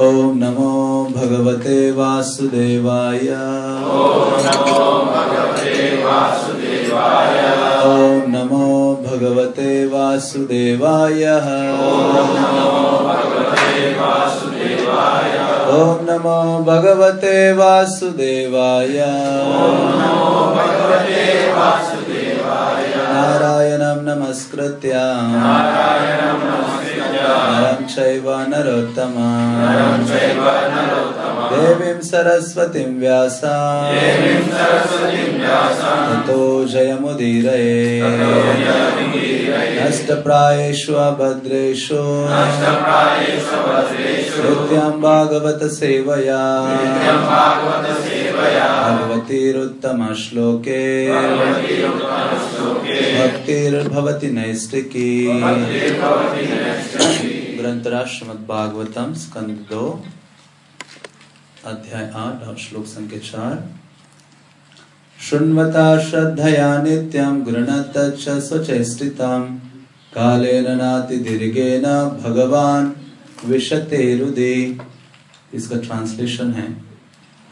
ॐ नमो भगवते वासुदेवाय। ॐ नमो भगवते वासुदेवाय। ॐ नमो भगवते वासुदेवाय। नारायणं नमस्कृत्य। नरं चैव नरोत्तमम् देवीं सरस्वतीं व्यासा। ततो जयमुदीरये। नष्टप्रायेषु अभद्रेषु। नित्यं भागवत सेवया भगवतीरुत्तमश्लोके। भक्तिर्भवति नैष्टिकी ग्रंथराज भागवतम स्कंद दो अध्याय आठ और श्लोक संख्या चार। शृण्वता श्रद्धया नित्यं, गृणत च स्वचेष्टितं। कालेन नातिदीर्घेन भगवान विशते हृदय इसका ट्रांसलेशन है।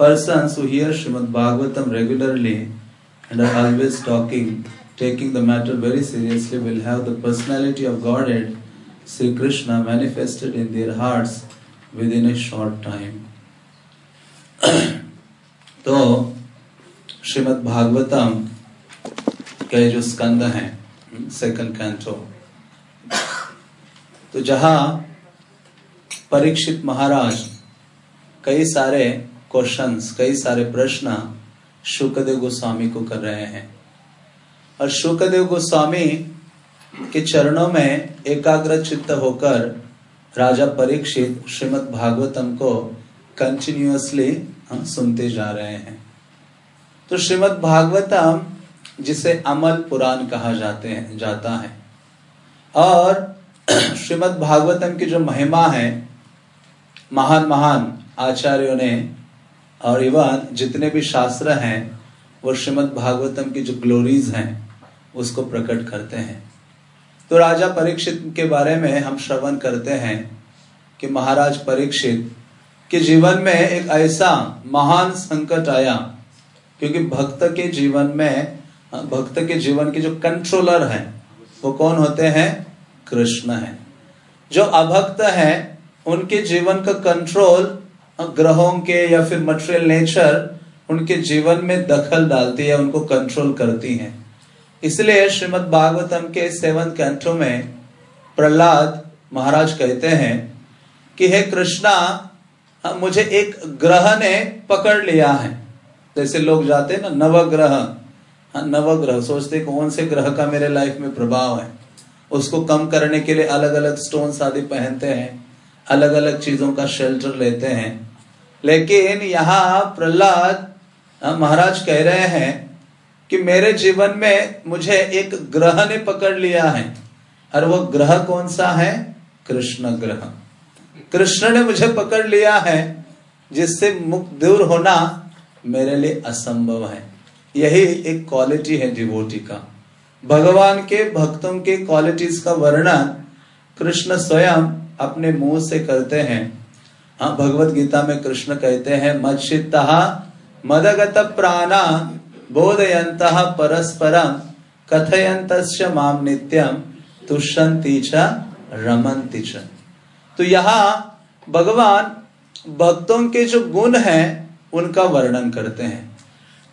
Persons who hear Srimad Bhagavatam regularly and are always talking, taking the matter very seriously, will have the personality of Godhead, Sri Krishna, manifested in their hearts within a short time. तो श्रीमद् भागवतम के जो स्कंद हैं second canto तो जहाँ परीक्षित महाराज कई सारे questions कई सारे प्रश्न शुकदेव गोस्वामी को कर रहे हैं। और शुकदेव गोस्वामी के चरणों में एकाग्र चित्त होकर राजा परीक्षित श्रीमद् भागवतम को कंटिन्यूअसली सुनते जा रहे हैं। तो श्रीमद् भागवतम, जिसे अमल पुराण कहा जाते हैं, जाता है। और श्रीमद् भागवतम की जो महिमा है महान महान आचार्यों ने और इवन जितने भी शास्त्र हैं, वो श्रीमद् भागवतम की जो ग्लोरीज हैं, उसको प्रकट करते हैं। तो राजा परीक्षित के बारे में हम श्रवण करते हैं कि महाराज परीक्षित के जीवन में एक ऐसा महान संकट आया, क्योंकि भक्त के जीवन में, भक्त के जीवन के जो कंट्रोलर हैं, वो कौन होते हैं? कृष्ण है। जो अभक्त हैं, उनके जीवन का कंट्रोल ग्रहों के या फिर मटेरियल नेचर उनके जीवन में दखल डालती है, उनको कंट्रोल करती है। इसलिए श्रीमद् भागवतम के सेवन कैंटो में प्रहलाद महाराज कहते हैं कि, हे कृष्णा मुझे एक ग्रह ने पकड़ लिया है। जैसे लोग जाते हैं ना, नवग्रह। हाँ नवग्रह, सोचते कौन से ग्रह का मेरे लाइफ में प्रभाव है। उसको कम करने के लिए अलग अलग स्टोन्स आदि पहनते हैं अलग अलग चीज़ों का शेल्टर लेते हैं। लेकिन यहाँ प्रहलाद महाराज कह रहे हैं कि मेरे जीवन में मुझे एक ग्रह ने पकड़ लिया है। और वो ग्रह कौन सा है? कृष्ण ग्रह। कृष्ण ने मुझे पकड़ लिया है, जिससे मुक्त दूर होना मेरे लिए असंभव है। यही एक क्वालिटी है डिवोटी का। भगवान के भक्तों के क्वालिटीज का वर्णन कृष्ण स्वयं अपने मुँह से करते हैं। हाँ भगवत गीता में कृष्ण कहते हैं मदशित मदगत प्राणा बोधयंत परस्परम कथयंत माम नित्यम तुष्यंती च रमंती च। तो यहाँ भगवान भक्तों के जो गुण हैं, उनका वर्णन करते हैं।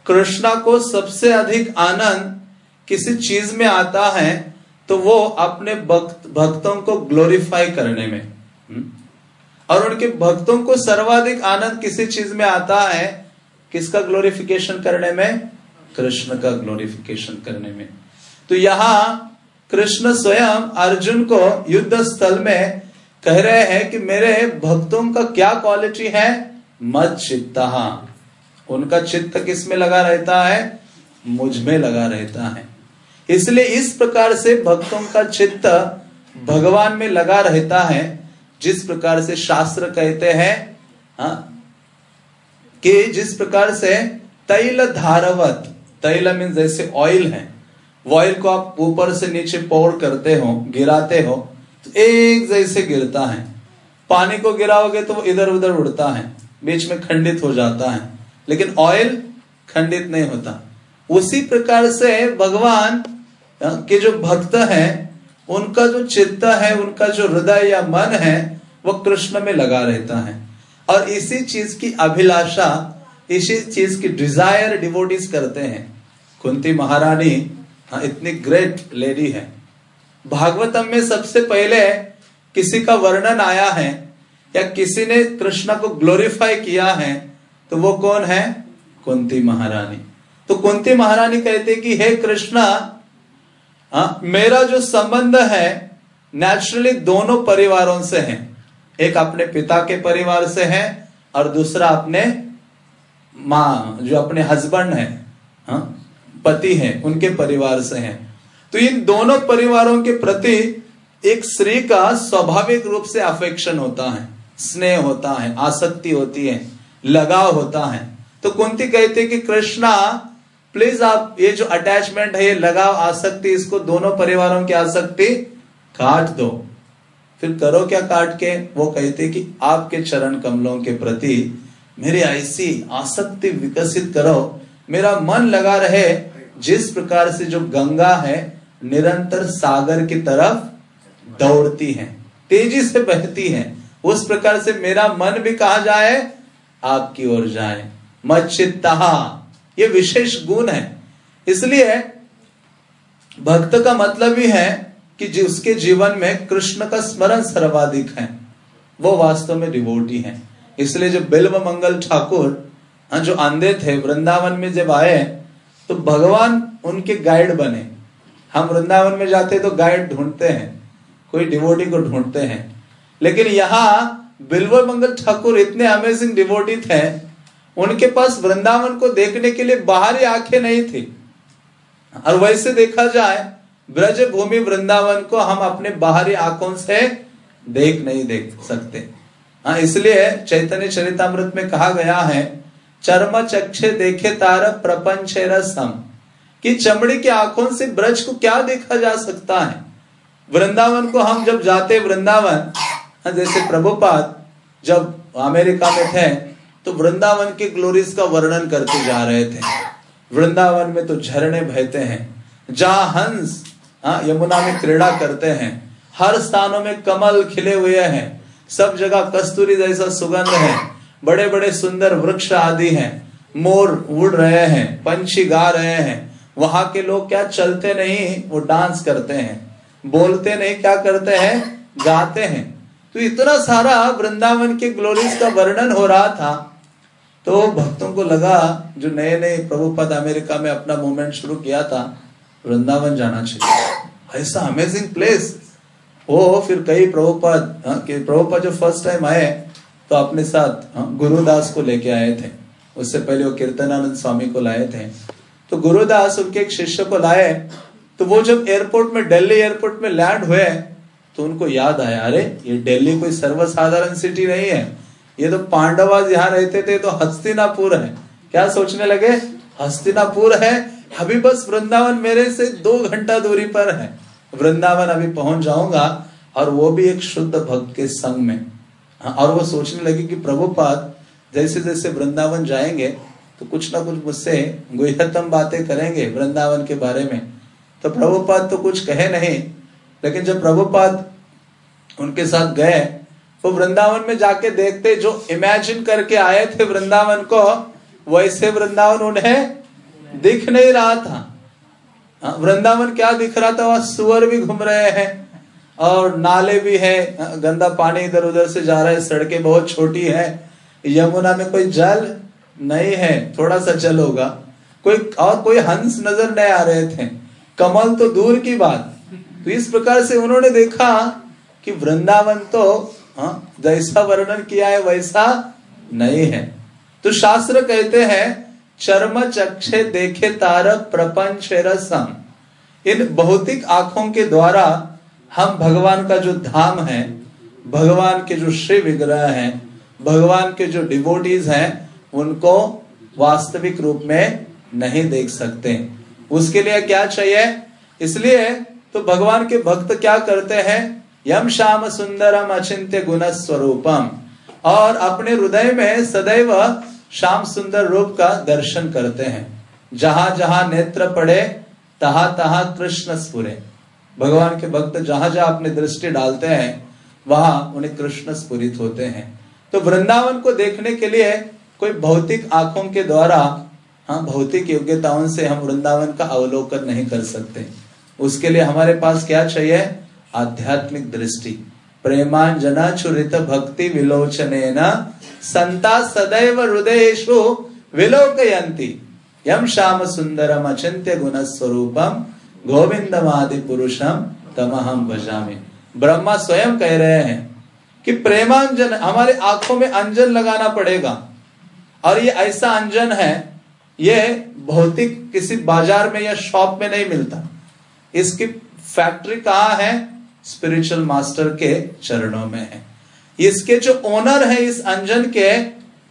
कृष्णा को सबसे अधिक आनंद किसी चीज़ में आता है तो वो अपने भक्त, भक्तों को ग्लोरीफाई करने में। और उनके भक्तों को सर्वाधिक आनंद किसी चीज़ में आता है? किसका ग्लोरिफिकेशन करने में? कृष्ण का ग्लोरिफिकेशन करने में। तो यहाँ कृष्ण स्वयं अर्जुन को युद्ध स्थल में कह रहे हैं कि मेरे भक्तों का क्या क्वालिटी है? मत चित्ता उनका चित्त किसमें लगा रहता है? मुझमें लगा रहता है। इसलिए इस प्रकार से भक्तों का चित्त भगवान में लगा रहता है। जिस प्रकार से शास्त्र कहते हैं, हा? कि जिस प्रकार से तैल धारवत, तैल मीन जैसे ऑयल है ऑयल को आप ऊपर से नीचे पोर करते हो, गिराते हो तो एक जैसे गिरता है पानी को गिराओगे तो वो इधर उधर उड़ता है, बीच में खंडित हो जाता है लेकिन ऑयल खंडित नहीं होता उसी प्रकार से भगवान के जो भक्त हैं उनका जो चिंता है, उनका जो हृदय या मन है, वो कृष्ण में लगा रहता है। और इसी चीज़ की अभिलाषा, इसी चीज़ की डिज़ायर डिवोटिस करते हैं। कुंती महारानी हाँ इतनी ग्रेट लेडी है। भागवतम में सबसे पहले किसी का वर्णन आया है, या किसी ने कृष्ण को ग्लोरीफाई किया है तो वो कौन है? कुंती महारानी। तो कुंती महारानी कहते कि, हे कृष्णा हाँ, मेरा जो संबंध है नेचुरली दोनों परिवारों से है। एक अपने पिता के परिवार से है और दूसरा अपने माँ जो अपने हस्बैंड है हाँ, पति है उनके परिवार से है। तो इन दोनों परिवारों के प्रति एक स्त्री का स्वाभाविक रूप से अफेक्शन होता है स्नेह होता है आसक्ति होती है लगाव होता है। तो कुंती कहते कि कृष्णा प्लीज़ आप ये जो अटैचमेंट है, ये लगाव आसक्ति, इसको दोनों परिवारों की आसक्ति काट दो। फिर करो क्या काट के? वो कहते कि आपके चरण कमलों के प्रति मेरी ऐसी आसक्ति विकसित करो। मेरा मन लगा रहे जिस प्रकार से जो गंगा है, निरंतर सागर की तरफ़ दौड़ती है, तेज़ी से बहती है। उस प्रकार से मेरा मन भी कहा जाए? आपकी ओर जाए। मचित्ता ये विशेष गुण है। इसलिए भक्त का मतलब ही है कि जिसके जीवन में कृष्ण का स्मरण सर्वाधिक है। वो वास्तव में डिवोटी है। इसलिए जो बिल्व मंगल ठाकुर हाँ, जो आंधे थे वृंदावन में जब आए तो भगवान उनके गाइड बने। हम वृंदावन में जाते तो गाइड ढूंढते हैं। कोई डिवोटी को ढूंढते हैं। लेकिन यहाँ बिल्व मंगल ठाकुर इतने अमेजिंग डिवोटी थे उनके पास वृंदावन को देखने के लिए बाहरी आँखें नहीं थी। और वैसे देखा जाए ब्रज भूमि वृंदावन को हम अपने बाहरी आँखों से देख नहीं देख सकते। हाँ इसलिए चैतन्य चरितमृत में कहा गया है चर्म चक्षे देखे तार प्रपंच कि चमड़ी की आँखों से ब्रज को क्या देखा जा सकता है? वृंदावन को हम जब जाते वृंदावन हाँ, जैसे प्रभुपाद जब अमेरिका में थे तो वृंदावन के ग्लोरीज का वर्णन करते जा रहे थे। वृंदावन में तो झरने बहते हैं। जहाँ हंस हाँ, यमुना में क्रीड़ा करते हैं। हर स्थानों में कमल खिले हुए हैं। सब जगह कस्तूरी जैसा सुगंध है। बड़े बड़े सुंदर वृक्ष आदि हैं। मोर उड़ रहे हैं पंछी गा रहे हैं। वहाँ के लोग क्या चलते नहीं वो डांस करते हैं। बोलते नहीं क्या करते हैं? गाते हैं। तो इतना सारा वृंदावन के ग्लोरीज का वर्णन हो रहा था। तो भक्तों को लगा जो नए नए प्रभुपद अमेरिका में अपना मूवमेंट शुरू किया था वृंदावन जाना चाहिए। ऐसा अमेजिंग प्लेस वो फिर कई प्रभुपद हाँ, प्रभुपद जो फ़र्स्ट टाइम आए तो अपने साथ हाँ, गुरुदास को लेके आए थे। उससे पहले वो कीर्तनानंद स्वामी को लाए थे। तो गुरुदास उनके एक शिष्य को लाए तो वो जब एयरपोर्ट में दिल्ली एयरपोर्ट में लैंड हुए तो उनको याद आया अरे ये दिल्ली कोई सर्वसाधारण सिटी नहीं है। ये तो पांडवाज यहाँ रहते थे तो हस्तिनापुर है। क्या सोचने लगे? हस्तिनापुर है। अभी बस वृंदावन मेरे से दो घंटा दूरी पर है। वृंदावन अभी पहुँच जाऊँगा और वो भी एक शुद्ध भक्त के संग में। हाँ, और वो सोचने लगे कि प्रभुपाद जैसे जैसे वृंदावन जाएँगे तो कुछ ना कुछ मुझसे गुहतम बातें करेंगे वृंदावन के बारे में। तो प्रभुपाद तो कुछ कहे नहीं लेकिन जब प्रभुपाद उनके साथ गए वो वृंदावन में जाके देखते जो इमेजिन करके आए थे वृंदावन को वैसे वृंदावन उन्हें दिख नहीं रहा था। हाँ, वृंदावन क्या दिख रहा था? वह सुअर भी घूम रहे हैं और नाले भी है गंदा पानी इधर उधर से जा रहा है सड़कें बहुत छोटी है। यमुना में कोई जल नहीं है थोड़ा सा जल होगा। कोई और कोई हंस नज़र नहीं आ रहे थे। कमल तो दूर की बात। तो इस प्रकार से उन्होंने देखा कि वृंदावन तो हाँ, जैसा वर्णन किया है वैसा नहीं है। तो शास्त्र कहते हैं चर्म चक्षे देखे तारक प्रपंच इन भौतिक आँखों के द्वारा हम भगवान का जो धाम है भगवान के जो श्री विग्रह है भगवान के जो डिवोटीज हैं उनको वास्तविक रूप में नहीं देख सकते। उसके लिए क्या चाहिए? इसलिए तो भगवान के भक्त क्या करते हैं? यम श्याम सुंदरम अचिंत्य गुण स्वरूपम। और अपने हृदय में सदैव श्याम सुंदर रूप का दर्शन करते हैं। जहाँ जहाँ नेत्र पड़े, तहा तहा कृष्ण स्पुरे भगवान के भक्त जहाँ जहाँ अपनी दृष्टि डालते हैं, वहाँ उन्हें कृष्ण स्पुरित होते हैं। तो वृंदावन को देखने के लिए कोई भौतिक आँखों के द्वारा हाँ भौतिक योग्यताओं से हम वृंदावन का अवलोकन नहीं कर सकते। उसके लिए हमारे पास क्या चाहिए? आध्यात्मिक दृष्टि। प्रेमांजना चुरित भक्ति विलोचन संता सदैव हृदयेशु विलोकयंती यम श्याम सुंदरम अचिंत्य गुण स्वरूपम गोविंदमादि पुरुषम तमहम भजामी। ब्रह्मा स्वयं कह रहे हैं कि प्रेमांजन हमारे आँखों में अंजन लगाना पड़ेगा। और ये ऐसा अंजन है, ये भौतिक किसी बाज़ार में या शॉप में नहीं मिलता। इसकी फैक्ट्री कहाँ है? स्पिरिचुअल मास्टर के चरणों में है। इसके जो ओनर है, इस अंजन के,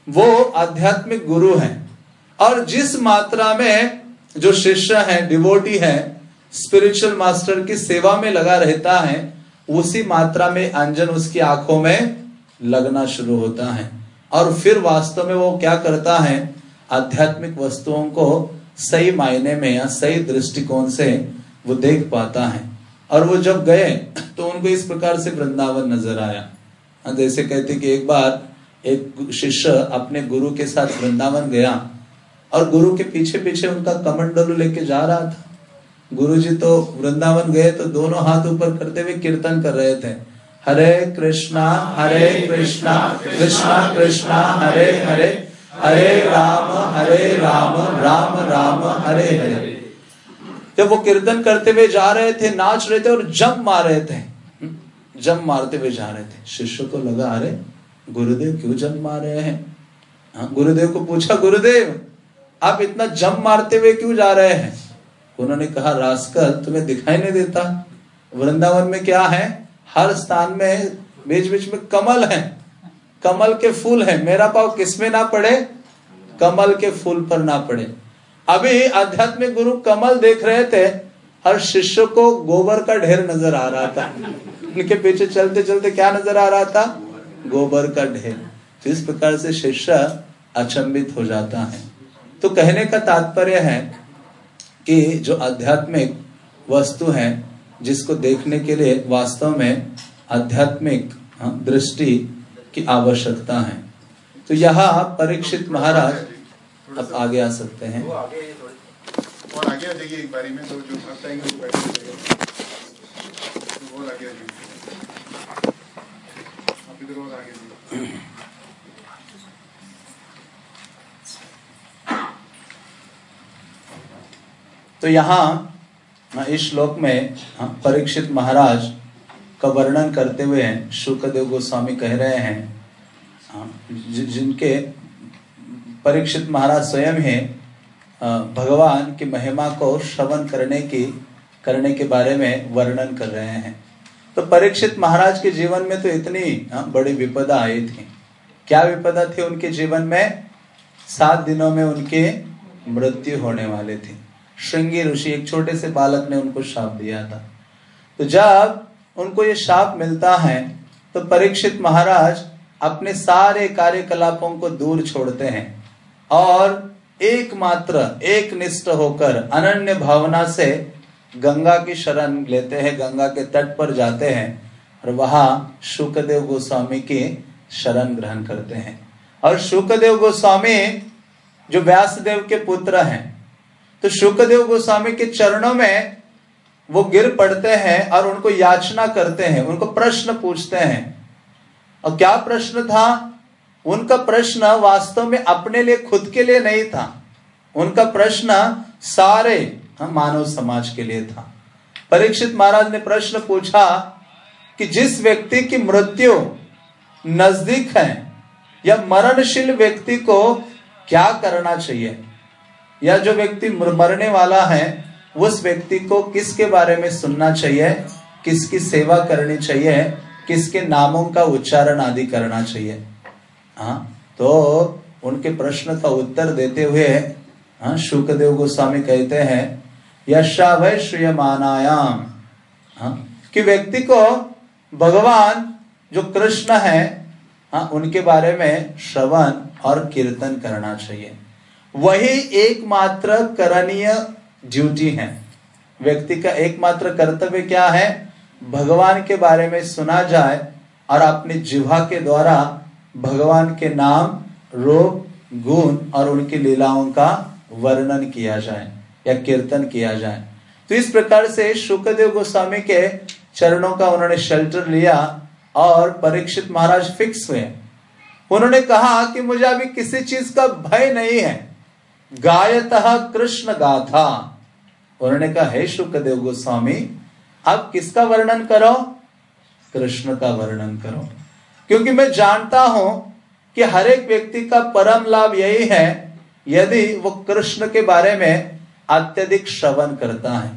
वो आध्यात्मिक गुरु हैं। और जिस मात्रा में जो शिष्य है डिवोटी है स्पिरिचुअल मास्टर की सेवा में लगा रहता है, उसी मात्रा में अंजन उसकी आँखों में लगना शुरू होता है। और फिर वास्तव में वो क्या करता है? आध्यात्मिक वस्तुओं को सही मायने में या सही दृष्टिकोण से वो देख पाता है। और वो जब गए तो उनको इस प्रकार से वृंदावन नज़र आया। जैसे कहते कि एक बार एक शिष्य अपने गुरु के साथ वृंदावन गया और गुरु के पीछे पीछे उनका कमंडलू लेके जा रहा था। गुरु जी तो वृंदावन गए तो दोनों हाथ ऊपर करते हुए कीर्तन कर रहे थे। हरे कृष्णा हरे कृष्णा कृष्णा कृष्णा, हरे हरे हरे राम हरे राम राम राम, हरे हरे। जब वो कीर्तन करते हुए जा रहे थे, नाच रहे थे और जम मार रहे थे। जम मारते हुए जा रहे थे। शिष्य को लगा, अरे, गुरुदेव क्यों जम मार रहे हैं? हाँ गुरुदेव को पूछा, गुरुदेव, आप इतना जम मारते हुए क्यों जा रहे हैं? उन्होंने कहा रास्कल तुम्हें दिखाई नहीं देता। वृंदावन में क्या है? हर स्थान में बीच बीच में कमल है। कमल के फूल है। मेरा पाव किसमें ना पड़े? कमल के फूल पर ना पड़े। अभी आध्यात्मिक गुरु कमल देख रहे थे हर शिष्य को गोबर का ढेर नज़र आ रहा था। उनके पीछे चलते चलते क्या नज़र आ रहा था? गोबर का ढेर। तो इस प्रकार से शिष्य अचंबित हो जाता है। तो कहने का तात्पर्य है कि जो आध्यात्मिक वस्तु है जिसको देखने के लिए वास्तव में आध्यात्मिक हाँ, दृष्टि की आवश्यकता है। तो यहाँ परीक्षित महाराज अब आगे आ सकते हैं। और आगे आ जाइए एक बारी में तो जो वो आगे आप इधर और आगे तो यहाँ इस श्लोक में परीक्षित महाराज का वर्णन करते हुए शुक्रदेव गोस्वामी कह रहे हैं जिनके परीक्षित महाराज स्वयं है भगवान की महिमा को श्रवण करने की, करने के बारे में वर्णन कर रहे हैं। तो परीक्षित महाराज के जीवन में तो इतनी बड़ी विपदा आई थी। क्या विपदा थी उनके जीवन में? सात दिनों में उनके मृत्यु होने वाले थी। श्रृंगी ऋषि, एक छोटे से बालक ने उनको शाप दिया था। तो जब उनको ये शाप मिलता है तो परीक्षित महाराज अपने सारे कार्यकलापों को दूर छोड़ते हैं। और एकमात्र एक निष्ठ होकर अनन्य भावना से गंगा की शरण लेते हैं, गंगा के तट पर जाते हैं और वहाँ शुकदेव गोस्वामी की शरण ग्रहण करते हैं। और शुकदेव गोस्वामी जो व्यासदेव के पुत्र हैं तो शुक्रदेव गोस्वामी के चरणों में वो गिर पड़ते हैं और उनको याचना करते हैं, उनको प्रश्न पूछते हैं। और क्या प्रश्न था? उनका प्रश्न वास्तव में अपने लिए खुद के लिए नहीं था। उनका प्रश्न सारे हाँ, मानव समाज के लिए था। परीक्षित महाराज ने प्रश्न पूछा कि जिस व्यक्ति की मृत्यु नज़दीक है या मरणशील व्यक्ति को क्या करना चाहिए या जो व्यक्ति मरने वाला है उस व्यक्ति को किसके बारे में सुनना चाहिए किसकी सेवा करनी चाहिए किसके नामों का उच्चारण आदि करना चाहिए। हाँ तो उनके प्रश्न का उत्तर देते हुए हाँ शुक्रदेव गोस्वामी कहते हैं, यशा वै श्रियमानायाम हाँ कि व्यक्ति को भगवान जो कृष्ण है हाँ उनके बारे में श्रवण और कीर्तन करना चाहिए। वही एकमात्र करणीय ड्यूटी है। व्यक्ति का एकमात्र कर्तव्य क्या है? भगवान के बारे में सुना जाए और अपनी जिह्वा के द्वारा भगवान के नाम, रूप, गुण और उनकी लीलाओं का वर्णन किया जाए या कीर्तन किया जाए। तो इस प्रकार से शुक्रदेव गोस्वामी के चरणों का उन्होंने शेल्टर लिया और परीक्षित महाराज फिक्स हुए। उन्होंने कहा कि मुझे अभी किसी चीज़ का भय नहीं है। गायत कृष्ण गाथा। उन्होंने कहा, हे शुक्रदेव गोस्वामी आप किसका वर्णन करो? कृष्ण का वर्णन करो। क्योंकि मैं जानता हूँ कि हर एक व्यक्ति का परम लाभ यही है, यदि वो कृष्ण के बारे में अत्यधिक श्रवण करता है।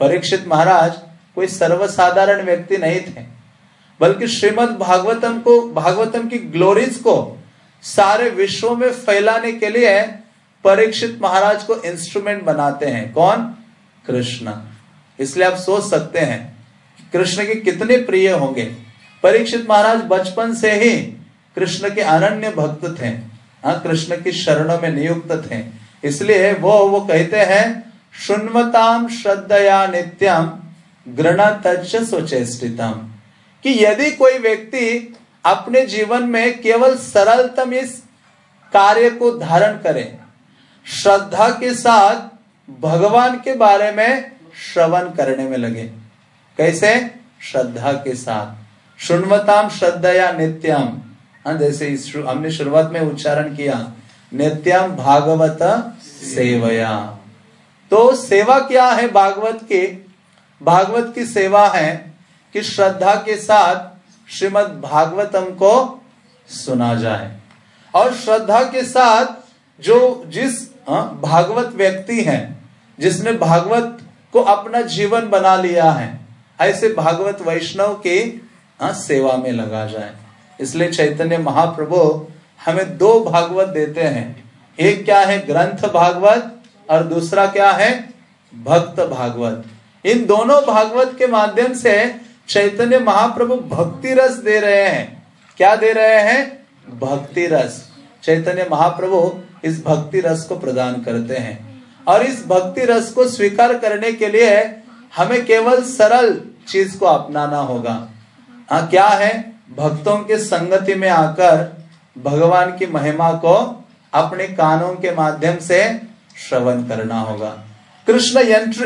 परीक्षित महाराज कोई सर्वसाधारण व्यक्ति नहीं थे, बल्कि श्रीमद भागवतम को, भागवतम की ग्लोरीज को सारे विश्व में फैलाने के लिए परीक्षित महाराज को इंस्ट्रूमेंट बनाते हैं। कौन? कृष्ण। इसलिए आप सोच सकते हैं कृष्ण के कितने प्रिय होंगे। परीक्षित महाराज बचपन से ही कृष्ण के अनन्य भक्त थे। हाँ कृष्ण की शरणों में नियुक्त थे। इसलिए वो वो कहते हैं सुन्वताम श्रद्धया नित्यम सुचेष्टितम। कि यदि कोई व्यक्ति अपने जीवन में केवल सरलतम इस कार्य को धारण करे, श्रद्धा के साथ भगवान के बारे में श्रवण करने में लगे, कैसे? श्रद्धा के साथ। सुनवताम श्रद्धया नित्यम हाँ जैसे हमने शुरुआत में उच्चारण किया नित्यम भागवत सेवया। तो सेवा क्या है भागवत के? भागवत की सेवा है कि श्रद्धा के साथ श्रीमद भागवतम को सुना जाए। और श्रद्धा के साथ जो जिस हाँ, भागवत व्यक्ति है जिसने भागवत को अपना जीवन बना लिया है ऐसे भागवत वैष्णव के हाँ, सेवा में लगा जाए। इसलिए चैतन्य महाप्रभु हमें दो भागवत देते हैं। एक क्या है ग्रंथ भागवत और दूसरा क्या है भक्त भागवत। इन दोनों भागवत के माध्यम से चैतन्य महाप्रभु भक्ति रस दे रहे हैं। क्या दे रहे हैं? भक्ति रस। चैतन्य महाप्रभु इस भक्ति रस को प्रदान करते हैं। और इस भक्ति रस को स्वीकार करने के लिए हमें केवल सरल चीज़ को अपनाना होगा। क्या है? भक्तों के संगति में आकर भगवान की महिमा को अपने कानों के माध्यम से श्रवण करना होगा। कृष्ण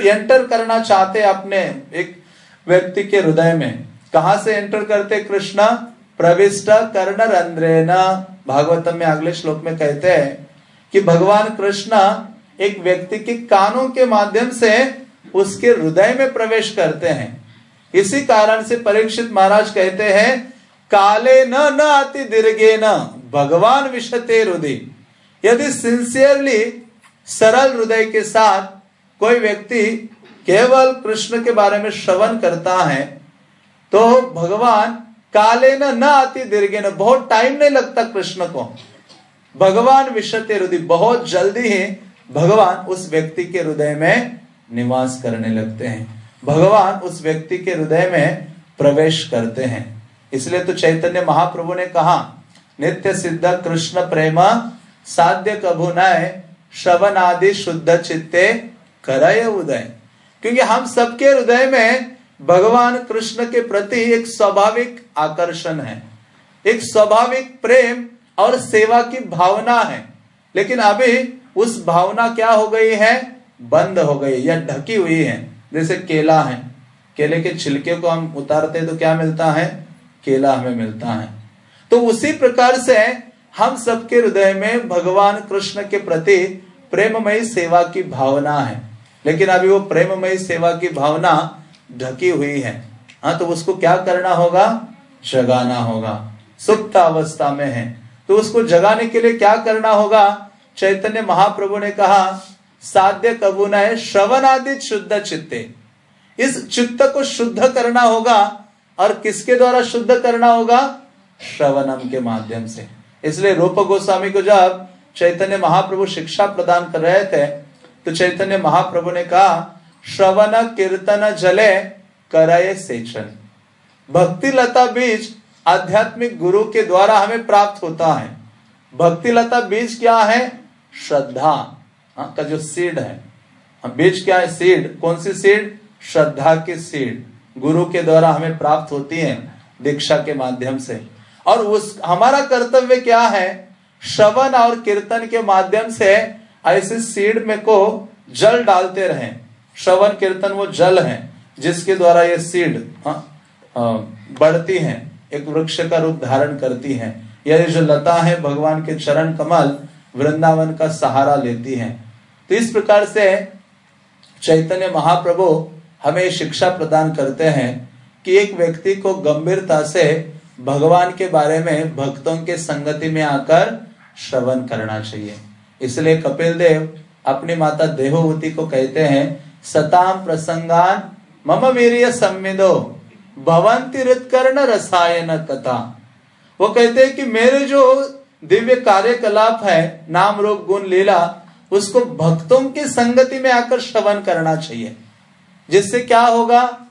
यंटर करना चाहते अपने एक व्यक्ति के हृदय में। कहा से एंटर करते कृष्ण? प्रविष्ट कर्ण रंध्रेन भागवतम में अगले श्लोक में कहते हैं कि भगवान कृष्ण एक व्यक्ति के कानों के माध्यम से उसके हृदय में प्रवेश करते हैं। इसी कारण से परीक्षित महाराज कहते हैं, काले न न अति दीर्घे न, भगवान विषते हृदय। यदि सिंसियरली सरल हृदय के साथ कोई व्यक्ति केवल कृष्ण के बारे में श्रवण करता है तो भगवान काले न न अति दीर्घे न, बहुत टाइम नहीं लगता कृष्ण को। भगवान विषते हृदय, बहुत जल्दी ही भगवान उस व्यक्ति के हृदय में निवास करने लगते हैं। भगवान उस व्यक्ति के हृदय में प्रवेश करते हैं। इसलिए तो चैतन्य महाप्रभु ने कहा, नित्य सिद्ध कृष्ण प्रेम, साध्य कभु नय आदि शुद्ध चित्ते करय उदय। क्योंकि हम सबके हृदय में भगवान कृष्ण के प्रति एक स्वाभाविक आकर्षण है, एक स्वाभाविक प्रेम और सेवा की भावना है। लेकिन अभी उस भावना क्या हो गई है? बंद हो गई या ढकी हुई है। जैसे केला है, केले के छिलके को हम उतारते हैं तो क्या मिलता है? केला हमें मिलता है। तो उसी प्रकार से हम सबके हृदय में भगवान कृष्ण के प्रति प्रेममयी सेवा की भावना है। लेकिन अभी वो प्रेममयी सेवा की भावना ढकी हुई है। हाँ तो उसको क्या करना होगा? जगाना होगा। सुप्त अवस्था में है। तो उसको जगाने के लिए क्या करना होगा? चैतन्य महाप्रभु ने कहा साध्य कबूना है श्रवण आदि शुद्ध चित्ते। इस चित्त को शुद्ध करना होगा, और किसके द्वारा शुद्ध करना होगा? श्रवणम के माध्यम से। इसलिए रूप गोस्वामी को जब चैतन्य महाप्रभु शिक्षा प्रदान कर रहे थे तो चैतन्य महाप्रभु ने कहा, श्रवण, कीर्तन, जले, करय, सेचन। भक्ति लता बीज आध्यात्मिक गुरु के द्वारा हमें प्राप्त होता है। भक्ति लता बीज क्या है? श्रद्धा। हाँ, का जो सीड है। हाँ, बीज क्या है? सीड कौन सी सीड श्रद्धा की सीड गुरु के द्वारा हमें प्राप्त होती है दीक्षा के माध्यम से। और उस हमारा कर्तव्य क्या है? श्रवण और कीर्तन के माध्यम से ऐसे सीड में को जल डालते रहे। श्रवण कीर्तन वो जल है जिसके द्वारा ये सीड हाँ, बढ़ती है एक वृक्ष का रूप धारण करती है। यह जो लता है भगवान के चरण कमल वृंदावन का सहारा लेती हैं। तो इस प्रकार से चैतन्य महाप्रभु हमें शिक्षा प्रदान करते हैं कि एक व्यक्ति को गंभीरता से भगवान के बारे में, भक्तों के संगति में आकर श्रवण करना चाहिए। इसलिए कपिल देव अपनी माता देहोवती को कहते हैं, सताम प्रसंगान मम वीर संविदो भवंती हृतकर्ण रसायन कथा। वो कहते हैं कि मेरे जो दिव्य कार्यकलाप है, नाम, रूप, गुण, लीला उसको भक्तों की संगति में आकर श्रवण करना चाहिए। जिससे क्या होगा?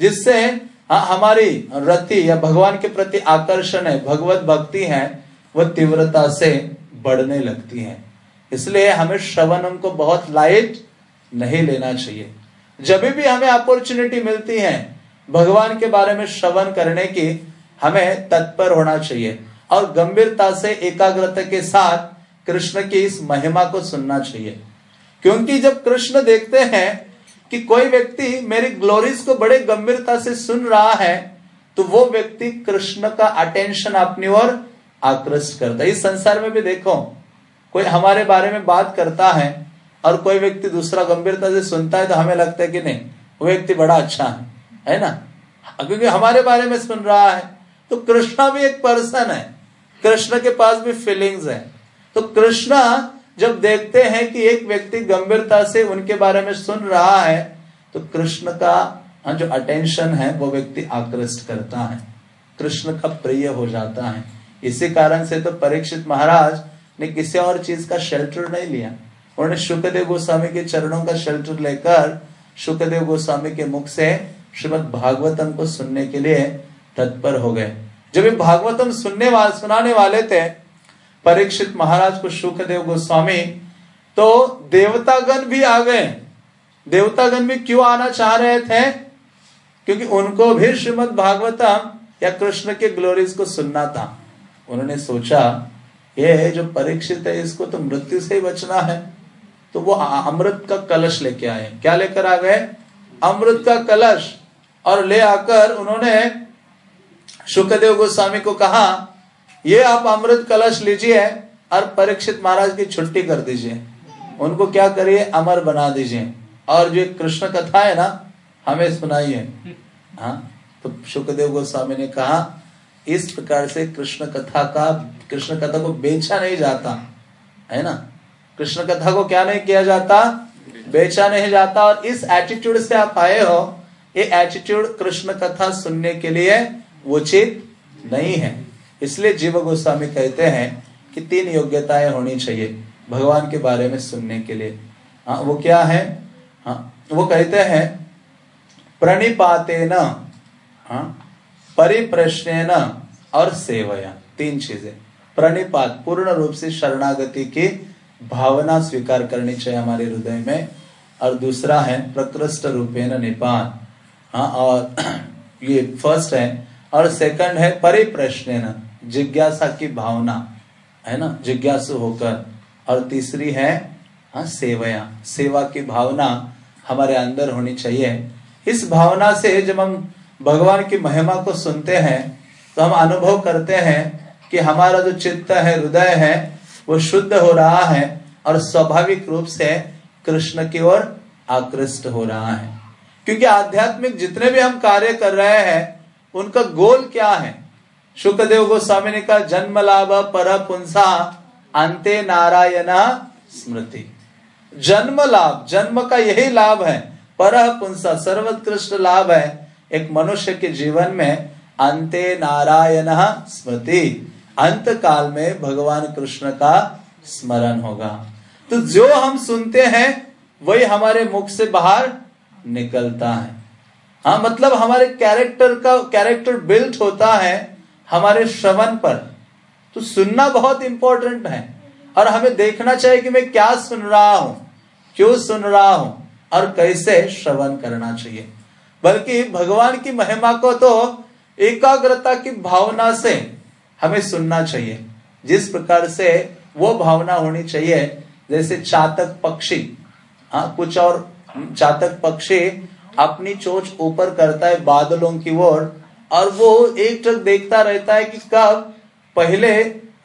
जिससे हमारी रति या भगवान के प्रति आकर्षण है, भगवत भक्ति है वह तीव्रता से बढ़ने लगती है। इसलिए हमें श्रवण को बहुत लाइट नहीं लेना चाहिए। जब भी हमें अपॉर्चुनिटी मिलती है, भगवान के बारे में श्रवण करने की हमें तत्पर होना चाहिए। और गंभीरता से एकाग्रता के साथ कृष्ण की इस महिमा को सुनना चाहिए। क्योंकि जब कृष्ण देखते हैं कि कोई व्यक्ति मेरी ग्लोरीज को बड़े गंभीरता से सुन रहा है तो वो व्यक्ति कृष्ण का अटेंशन अपनी ओर आकृष्ट करता है। इस संसार में भी देखो, कोई हमारे बारे में बात करता है और कोई व्यक्ति दूसरा गंभीरता से सुनता है तो हमें लगता है कि नहीं, वो व्यक्ति बड़ा अच्छा है है ना? क्योंकि हमारे बारे में सुन रहा है तो कृष्णा भी एक पर्सन है। कृष्ण के पास भी फीलिंग्स है। तो कृष्णा जब देखते हैं कि एक व्यक्ति गंभीरता से उनके बारे में सुन रहा है तो कृष्ण का हाँ, जो अटेंशन है वो व्यक्ति आकृष्ट करता है। कृष्ण का प्रिय हो जाता है। इसी कारण से तो परीक्षित महाराज ने किसी और चीज़ का शेल्टर नहीं लिया। उन्होंने शुक्रदेव गोस्वामी के चरणों का शेल्टर लेकर शुक्रदेव गोस्वामी के मुख से श्रीमद भागवतम को सुनने के लिए तत्पर हो गए। जब ये भागवतम सुनने वाले सुनाने वाले थे परीक्षित महाराज को सुखदेव गोस्वामी तो देवतागण भी आ गए। देवतागण भी क्यों आना चाह रहे थे? क्योंकि उनको भी श्रीमद भागवतम या कृष्ण के ग्लोरीज को सुनना था। उन्होंने सोचा, ये जो परीक्षित है, इसको तो मृत्यु से ही बचना है। तो वो अमृत का कलश लेके आए। क्या लेकर आ गए? अमृत का कलश। और ले आकर उन्होंने सुखदेव गोस्वामी को कहा ये आप अमृत कलश लीजिए और परीक्षित महाराज की छुट्टी कर दीजिए। उनको क्या करिए? अमर बना दीजिए। और जो कृष्ण कथा है ना, हमें सुनाइए। हाँ तो सुखदेव गोस्वामी ने कहा, इस प्रकार से कृष्ण कथा का, कृष्ण कथा को बेचा नहीं जाता, है ना? कृष्ण कथा को क्या नहीं किया जाता? बेचा नहीं जाता। और इस एटीट्यूड से आप आए हो, ये एटीट्यूड कृष्ण कथा सुनने के लिए उचित नहीं है। इसलिए जीव गोस्वामी कहते हैं कि तीन योग्यताएँ होनी चाहिए भगवान के बारे में सुनने के लिए। हाँ वो क्या है? हाँ वो कहते हैं प्रणिपाते न हाँ परिप्रश्न और सेवया। तीन चीज़ें। प्रणिपात, पूर्ण रूप से शरणागति की भावना स्वीकार करनी चाहिए हमारे हृदय में। और दूसरा है, प्रकृष्ट रूपेण निपान हाँ और ये फ़र्स्ट है। और सेकंड है परिप्रश्न जिज्ञासा की भावना, है ना? जिज्ञासु होकर। और तीसरी है हाँ सेवया। सेवा की भावना हमारे अंदर होनी चाहिए। इस भावना से जब हम भगवान की महिमा को सुनते हैं तो हम अनुभव करते हैं कि हमारा जो चित्त है, हृदय है, वो शुद्ध हो रहा है और स्वाभाविक रूप से कृष्ण की ओर आकृष्ट हो रहा है। क्योंकि आध्यात्मिक जितने भी हम कार्य कर रहे हैं, उनका गोल क्या है? सुखदेव गोस्वामी ने कहा, जन्म लाभ पर पुंसा, अंते नारायण स्मृति। जन्म लाभ, जन्म का यही लाभ है, पर पुंसा, सर्वोत्कृष्ट लाभ है, एक मनुष्य के जीवन में अंते नारायण स्मृति। अंत काल में भगवान कृष्ण का स्मरण होगा। तो जो हम सुनते हैं, वही हमारे मुख से बाहर निकलता है। हाँ मतलब हमारे कैरेक्टर का कैरेक्टर बिल्ट होता है हमारे श्रवण पर। तो सुनना बहुत इंपॉर्टेंट है। और हमें देखना चाहिए कि मैं क्या सुन रहा हूँ, क्यों सुन रहा हूँ, और कैसे श्रवण करना चाहिए। बल्कि भगवान की महिमा को तो एकाग्रता की भावना से हमें सुनना चाहिए। जिस प्रकार से वो भावना होनी चाहिए, जैसे चातक पक्षी। हाँ कुछ और चातक पक्षी अपनी चोच ऊपर करता है बादलों की ओर और वो एक टक देखता रहता है कि कब? पहले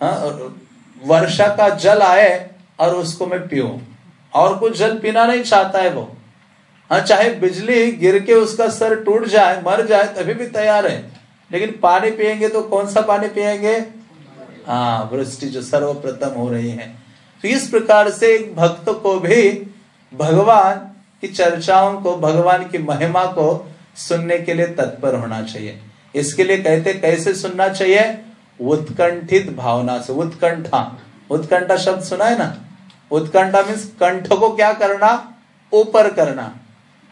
हाँ, वर्षा का जल आए और उसको मैं पीऊं। और कुछ जल पीना नहीं चाहता है वो। हाँ चाहे बिजली गिर के उसका सर टूट जाए मर जाए तभी भी तैयार है। लेकिन पानी पिएँगे तो कौन सा पानी पिएँगे हाँ वृष्टि जो सर्वप्रथम हो रही है। तो इस प्रकार से एक भक्त को भी भगवान की चर्चाओं को भगवान की महिमा को सुनने के लिए तत्पर होना चाहिए। इसके लिए कहते कैसे सुनना चाहिए? उत्कंठित भावना से। उत्कंठा। उत्कंठा शब्द सुना है ना? उत्कंठा मीन्स कंठ को क्या करना? ऊपर करना।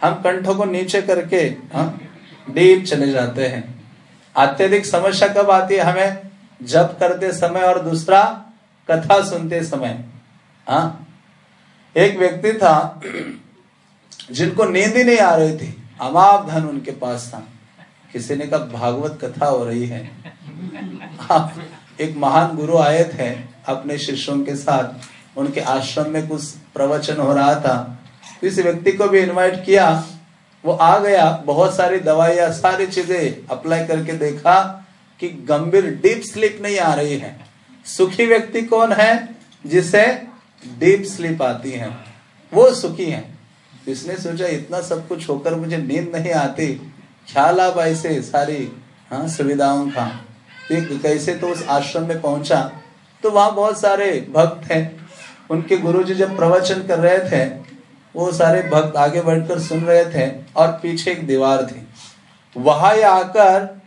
हम कंठों को नीचे करके डीप हाँ, चले जाते हैं। अत्यधिक समस्या कब आती है हमें? जब करते समय और दूसरा कथा सुनते समय। हाँ। एक व्यक्ति था जिनको नींद ही नहीं आ रही थी। अमाप धन उनके पास था। किसी ने कहा, भागवत कथा हो रही है। आप एक महान गुरु आए थे अपने शिष्यों के साथ। उनके आश्रम में कुछ प्रवचन हो रहा था। इस व्यक्ति को भी इनवाइट किया। वो आ गया, बहुत सारी दवाइयाँ, सारी चीज़ें अप्लाई करके देखा कि गंभीर डीप स्लीप नहीं आ रही है। सुखी व्यक्ति कौन है जिसे डीप स्लीप आती है? वो सुखी है। इसने सोचा, इतना सब कुछ होकर मुझे नींद नहीं आती। ख्याल आप ऐसे सारी हाँ सुविधाओं का। तो कैसे तो उस आश्रम में पहुँचा। तो वहाँ बहुत सारे भक्त हैं। उनके गुरु जी जब प्रवचन कर रहे थे वो सारे भक्त आगे बढ़कर सुन रहे थे और पीछे एक दीवार थी। वहाँ आकर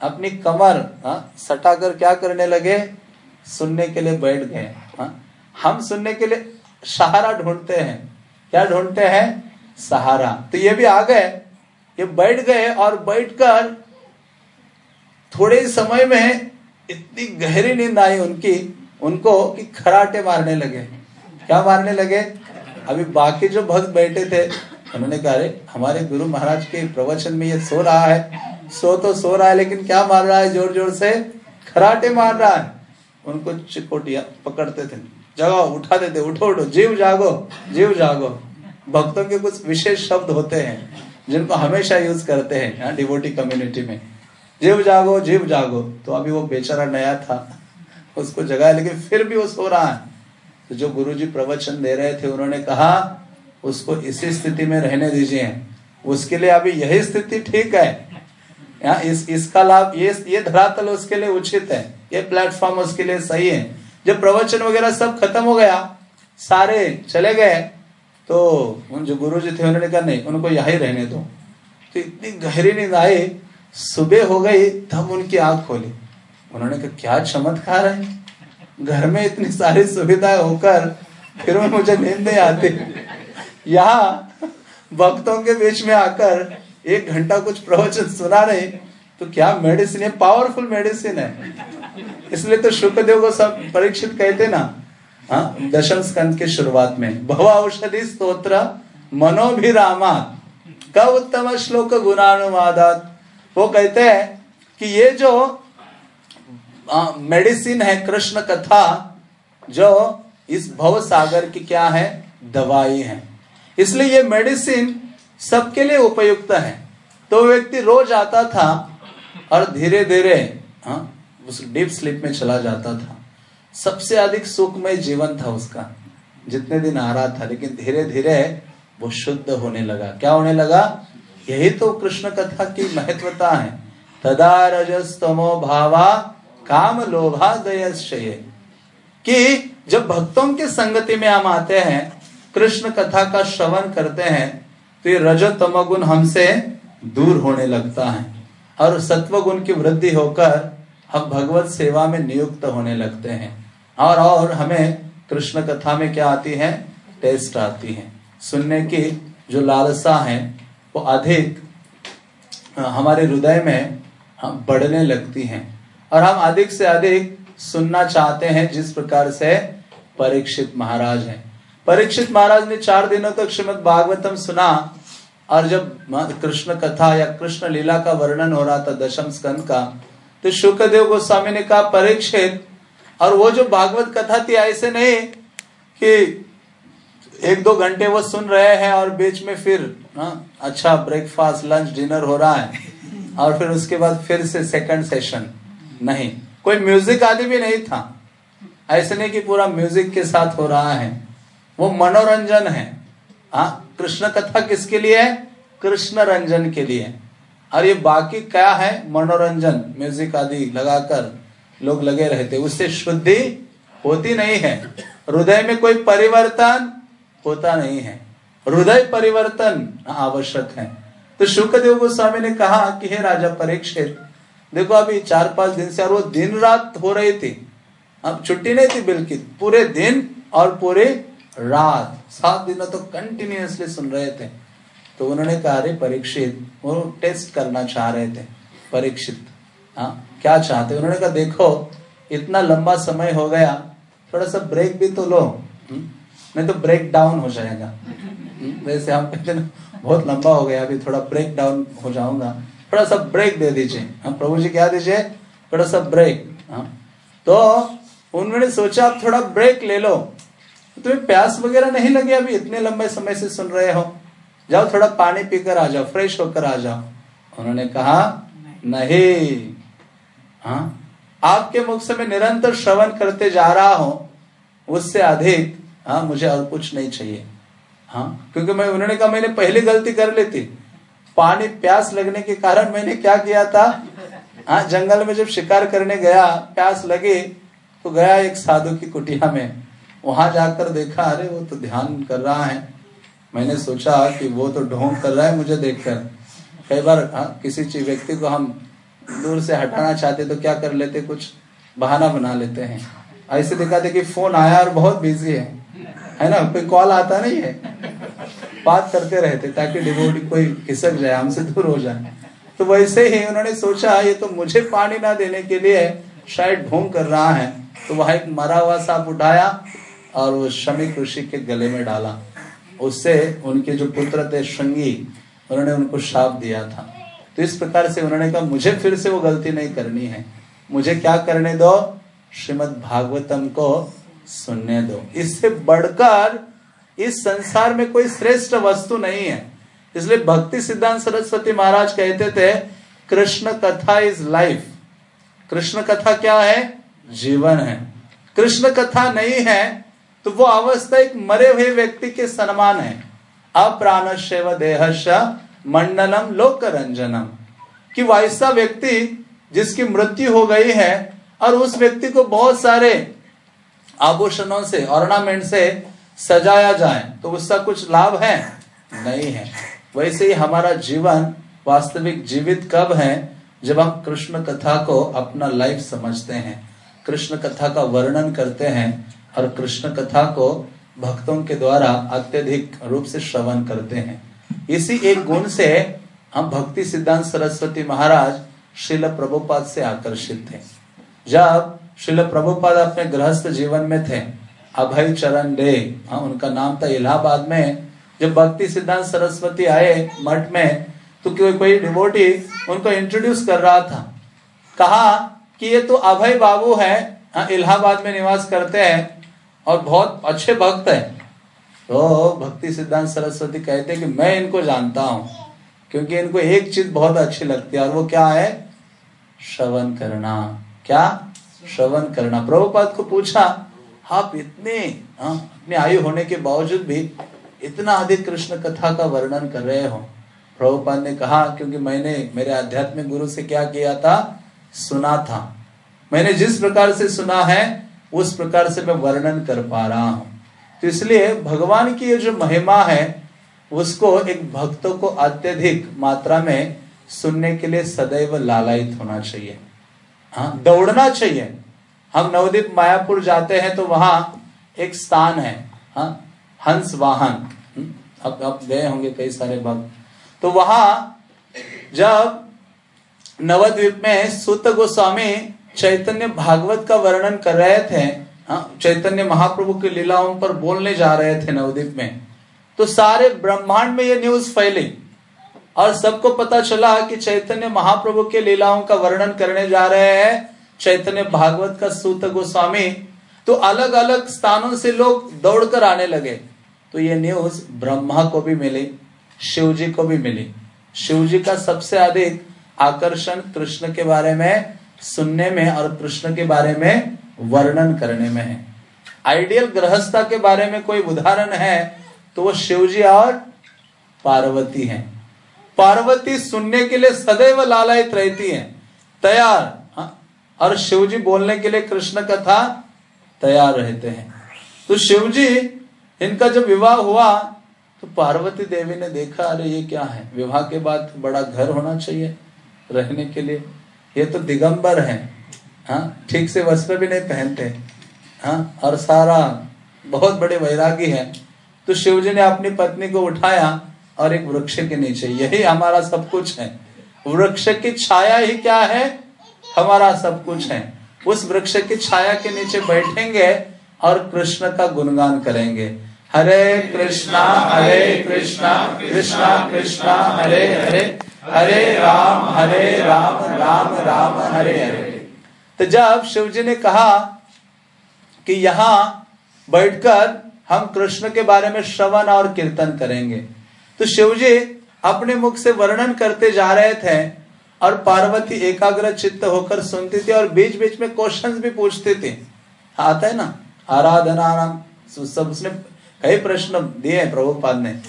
अपनी कमर हाँ, सटाकर क्या करने लगे? सुनने के लिए बैठ गए हाँ। हम सुनने के लिए सहारा ढूंढते हैं। क्या ढूंढते हैं? सहारा। तो ये भी आ गए। ये बैठ गए और बैठकर थोड़े समय में इतनी गहरी नींद आई उनकी, उनको कि खराटे मारने लगे। क्या मारने लगे? अभी बाकी जो भक्त बैठे थे, उन्होंने कहा, अरे, हमारे गुरु महाराज के प्रवचन में ये सो रहा है। सो तो सो रहा है, लेकिन क्या मार रहा है ज़ोर ज़ोर से? खराटे मार रहा है। उनको चिकोटिया पकड़ते थे। जगाओ उठा देते, उठो उठो, जीव जागो जीव जागो। भक्तों के कुछ विशेष शब्द होते हैं। जिनको हमेशा यूज़ करते हैं यहाँ डिवोटी कम्युनिटी में। जीव जागो जीव जागो। तो अभी वो बेचारा नया था, उसको जगाया, लेकिन फिर भी वो सो रहा है। तो जो गुरुजी प्रवचन दे रहे थे, उन्होंने कहा, उसको इसी स्थिति में रहने दीजिए। उसके लिए अभी यही स्थिति ठीक है। यहाँ इस, इसका लाभ, ये ये धरातल उसके लिए उचित है। ये प्लेटफॉर्म उसके लिए सही है। जब प्रवचन वगैरह सब खत्म हो गया, सारे चले गए तो उन जो गुरु जी थे, उन्होंने कहा, नहीं, उनको यही रहने दो। तो इतनी गहरी नींद आई, सुबह हो गई, तब उनकी आँख खोली। उन्होंने कहा, क्या चमत्कार है। घर में इतनी सारी सुविधाएँ होकर फिर मुझे नींद नहीं आती। यहाँ भक्तों के बीच में आकर एक घंटा कुछ प्रवचन सुना नहीं तो क्या मेडिसिन है? पावरफुल मेडिसिन है। इसलिए तो शुक्रदेव को सब परीक्षित कहते ना। हाँ दशम स्कंद के शुरुआत में। भव औषधि स्त्रोत्र मनोभिरामा का उत्तम श्लोक गुणानुवादात। वो कहते हैं कि ये जो मेडिसिन है, कृष्ण कथा, जो इस भव सागर की क्या है? दवाई है। इसलिए ये मेडिसिन सबके लिए उपयुक्त है। तो व्यक्ति रोज आता था और धीरे धीरे हाँ उस डीप स्लीप में चला जाता था। सबसे अधिक सुखमय जीवन था उसका। जितने दिन आ रहा था, लेकिन धीरे धीरे वो शुद्ध होने लगा। क्या होने लगा? यही तो कृष्ण कथा की महत्वता है। तदा रजस्तमो भावा काम लोभा दयश्चय कि जब भक्तों के संगति में हम आते हैं, कृष्ण कथा का श्रवण करते हैं तो ये रजतम गुण हमसे दूर होने लगता है। और सत्व गुण की वृद्धि होकर हम भगवत सेवा में नियुक्त होने लगते हैं। और और हमें कृष्ण कथा में क्या आती है? टेस्ट आती है। सुनने की जो लालसा है, वो अधिक हमारे हृदय में हम बढ़ने लगती हैं। और हम अधिक से अधिक सुनना चाहते हैं, जिस प्रकार से परीक्षित महाराज हैं। परीक्षित महाराज ने चार दिनों तक श्रीमद भागवतम सुना, और जब कृष्ण कथा या कृष्ण लीला का वर्णन हो रहा था, दशम स्कंद का तो शुक्रदेव गोस्वामी ने कहा, परीक्षित और वो जो भागवत कथा थी ऐसे नहीं कि एक दो घंटे वो सुन रहे हैं और बीच में फिर ना, अच्छा ब्रेकफास्ट लंच डिनर हो रहा है। और फिर उसके बाद फिर से सेकंड सेशन नहीं। कोई म्यूज़िक आदि भी नहीं था। ऐसे नहीं कि पूरा म्यूज़िक के साथ हो रहा है। वो मनोरंजन है। हाँ कृष्ण कथा किसके लिए है? कृष्ण रंजन के लिए। और ये बाकी क्या है? मनोरंजन म्यूज़िक आदि लगाकर। लोग लगे रहते, उससे शुद्धि होती नहीं है। हृदय में कोई परिवर्तन होता नहीं है। हृदय परिवर्तन आवश्यक है। तो शुक्रदेव गोस्वामी ने कहा कि हे राजा परीक्षित, देखो अभी चार पाँच दिन से और वो दिन रात हो रही थी। अब छुट्टी नहीं थी बिल्कुल पूरे दिन और पूरे रात, सात दिनों तो कंटिन्यूसली सुन रहे थे। तो उन्होंने कहा, अरे परीक्षित, वो टेस्ट करना चाह रहे थे, परीक्षित हाँ क्या चाहते उन्होंने कहा देखो इतना लंबा समय हो गया थोड़ा सा ब्रेक भी तो लो। हम्म, नहीं तो ब्रेक डाउन हो जाएगा। हम्म, वैसे हम कहते ना बहुत लंबा हो गया अभी थोड़ा ब्रेक डाउन हो जाऊँगा। थोड़ा सा ब्रेक दे दीजिए। हाँ प्रभु जी क्या दीजिए? थोड़ा सा ब्रेक हाँ। तो उन्होंने सोचा आप थोड़ा ब्रेक ले लो। तुम्हें प्यास वगैरह नहीं लगे अभी? इतने लंबे समय से सुन रहे हो। जाओ थोड़ा पानी पीकर आ जाओ फ्रेश होकर आ जाओ। उन्होंने कहा नहीं। हाँ? आपके मुख से मैं निरंतर श्रवण करते जा रहा हूँ उससे अधिक हाँ मुझे और कुछ नहीं चाहिए। हाँ? क्योंकि मैं उन्होंने कहा मैंने पहली गलती कर ली थी। पानी प्यास लगने के कारण मैंने क्या किया था? हाँ जंगल में जब शिकार करने गया प्यास लगे तो गया एक साधु की कुटिया में। वहाँ जाकर देखा अरे वो तो ध्यान कर रहा है। मैंने सोचा कि वो तो ढोंग कर रहा है मुझे देखकर। कई बार हाँ, किसी चीज़ व्यक्ति को हम दूर से हटाना चाहते तो क्या कर लेते? कुछ बहाना बना लेते हैं। ऐसे दिखाते कि फ़ोन आया और बहुत बिज़ी है। है ना? कोई कॉल आता नहीं है। बात करते रहते ताकि डिवोटी कोई खिसक जाए, हमसे दूर हो जाए। तो वैसे ही उन्होंने सोचा, ये तो मुझे पानी ना देने के लिए शायद ढोंग कर रहा है। तो वहाँ एक मरा हुआ सांप उठाया और वो श्रमिक ऋषि के गले में डाला। उससे उनके जो पुत्र थे श्रृंगी उन्होंने उनको शाप दिया था। तो इस प्रकार से उन्होंने कहा, मुझे फिर से वो गलती नहीं करनी है। मुझे क्या करने दो? श्रीमद भागवतम को सुनने दो। इससे बढ़कर इस संसार में कोई श्रेष्ठ वस्तु नहीं है। इसलिए भक्ति सिद्धांत सरस्वती महाराज कहते थे, कृष्ण कथा इज़ लाइफ। कृष्ण कथा क्या है? जीवन है। कृष्ण कथा नहीं है तो वो अवस्था एक मरे हुए व्यक्ति के सन्मान है। अप्राण शेव देहश मंडलम लोक रंजनम कि वैसा व्यक्ति जिसकी मृत्यु हो गई है और उस व्यक्ति को बहुत सारे आभूषणों से ऑर्नामेंट से सजाया जाए तो उसका कुछ लाभ है? नहीं है। वैसे ही हमारा जीवन वास्तविक जीवित कब है? जब हम कृष्ण कथा को अपना लाइफ समझते हैं। कृष्ण कथा का वर्णन करते हैं और कृष्ण कथा को भक्तों के द्वारा अत्यधिक रूप से श्रवण करते हैं। इसी एक गुण से हम भक्ति सिद्धांत सरस्वती महाराज शिल प्रभुपाद से आकर्षित थे। जब शिल प्रभुपाद अपने गृहस्थ जीवन में थे, अभय चरण डे हाँ उनका नाम था इलाहाबाद में, जब भक्ति सिद्धांत सरस्वती आए मठ में तो कोई कोई डिवोटी उनको इंट्रोड्यूस कर रहा था। कहा कि ये तो अभय बाबू है हाँ इलाहाबाद में निवास करते हैं और बहुत अच्छे भक्त हैं। तो भक्ति सिद्धांत सरस्वती कहते कि मैं इनको जानता हूँ क्योंकि इनको एक चीज़ बहुत अच्छी लगती है और वो क्या है? श्रवण करना। क्या? श्रवण करना। प्रभुपाद को पूछा आप इतने हाँ, अपने आयु होने के बावजूद भी इतना अधिक कृष्ण कथा का वर्णन कर रहे हो। प्रभुपाद ने कहा क्योंकि मैंने मेरे आध्यात्मिक गुरु से क्या किया था? सुना था। मैंने जिस प्रकार से सुना है उस प्रकार से मैं वर्णन कर पा रहा हूँ। तो इसलिए भगवान की ये जो महिमा है उसको एक भक्तों को अत्यधिक मात्रा में सुनने के लिए सदैव लालायित होना चाहिए। हाँ दौड़ना चाहिए। हम नवदीप मायापुर जाते हैं तो वहाँ एक स्थान है हाँ हंस वाहन। हम्म, अब अब गए होंगे कई सारे भक्त। तो वहाँ जब नवद्वीप में सुत गोस्वामी चैतन्य भागवत का वर्णन कर रहे थे हाँ, चैतन्य महाप्रभु की लीलाओं पर बोलने जा रहे थे नवदीप में। तो सारे ब्रह्मांड में ये न्यूज़ फैली और सबको पता चला कि चैतन्य महाप्रभु के लीलाओं का वर्णन करने जा रहे हैं चैतन्य भागवत का सूत गोस्वामी। तो अलग अलग स्थानों से लोग दौड़कर आने लगे। तो ये न्यूज़ ब्रह्मा को भी मिली शिव जी को भी मिली। शिव जी का सबसे अधिक आकर्षण कृष्ण के बारे में सुनने में और कृष्ण के बारे में वर्णन करने में है। आइडियल गृहस्था के बारे में कोई उदाहरण है तो वो शिवजी और पार्वती हैं। पार्वती सुनने के लिए सदैव लालयित रहती है। तैयार हाँ? और शिव जी बोलने के लिए कृष्ण कथा तैयार रहते हैं। तो शिव जी इनका जब विवाह हुआ तो पार्वती देवी ने देखा, अरे ये क्या है? विवाह के बाद बड़ा घर होना चाहिए रहने के लिए। ये तो दिगंबर है। हाँ ठीक से वस्त्र भी नहीं पहनते। हाँ और सारा, बहुत बड़े वैरागी है। तो शिव जी ने अपनी पत्नी को उठाया और एक वृक्ष के नीचे, यही हमारा सब कुछ है। वृक्ष की छाया ही क्या है? हमारा सब कुछ है। उस वृक्ष की छाया के नीचे बैठेंगे और कृष्ण का गुणगान करेंगे। हरे कृष्णा हरे कृष्णा कृष्णा कृष्णा, हरे हरे। हरे राम हरे राम राम राम, हरे हरे। तो जब शिव जी ने कहा कि यहाँ बैठकर हम कृष्ण के बारे में श्रवण और कीर्तन करेंगे तो शिव जी अपने मुख से वर्णन करते जा रहे थे और पार्वती एकाग्र चित्त होकर सुनती थी और बीच बीच में क्वेश्चंस भी पूछती थी। आता है ना? आराधना नाम। सब उसने कई प्रश्न दिए हैं प्रभुपाद ने।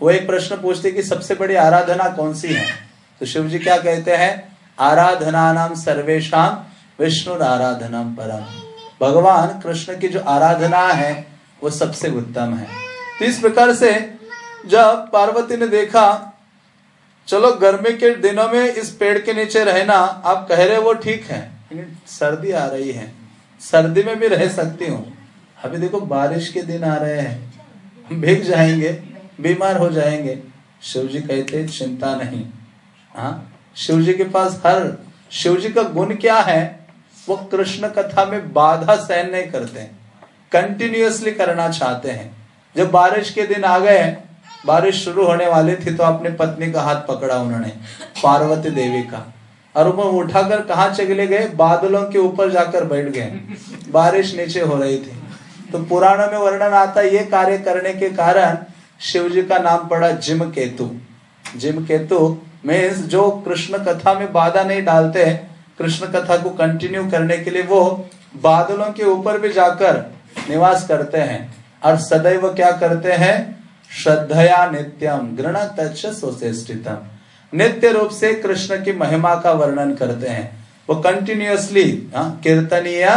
वो एक प्रश्न पूछते कि सबसे बड़ी आराधना कौन सी है? तो शिव जी क्या कहते हैं? आराधना नाम सर्वेशम विष्णु आराधना परम। भगवान कृष्ण की जो आराधना है, वो सबसे उत्तम है। तो इस प्रकार से जब पार्वती ने देखा, चलो गर्मी के दिनों में इस पेड़ के नीचे रहना। आप कह रहे वो ठीक है सर्दी आ रही है। सर्दी में भी रह सकती हूँ। अभी देखो बारिश के दिन आ रहे हैं। भीग जाएँगे, बीमार हो जाएँगे। शिव जी कहते, चिंता नहीं। हाँ शिव जी के पास हर शिव जी का गुण क्या है? वो कृष्ण कथा में बाधा सहन नहीं करते हैं। कंटिन्यूसली करना चाहते हैं। जब बारिश के दिन आ गए बारिश शुरू होने वाली थी तो अपनी पत्नी का हाथ पकड़ा उन्होंने, पार्वती देवी का। और वो उठाकर कहा चले गए? बादलों के ऊपर जाकर बैठ गए। बारिश नीचे हो रही थी। तो पुराणों में वर्णन आता ये कार्य करने के कारण शिव जी का नाम पड़ा जिम केतु जिम केतु मीन्स जो कृष्ण कथा में बाधा नहीं डालते कृष्ण कथा को कंटिन्यू करने के लिए वो बादलों के ऊपर भी जाकर निवास करते हैं। और सदैव क्या करते हैं? श्रद्धया नित्यम गृण तत्म नित्य रूप से कृष्ण की महिमा का वर्णन करते हैं। वो कंटिन्यूअसली हाँ, कीर्तनीय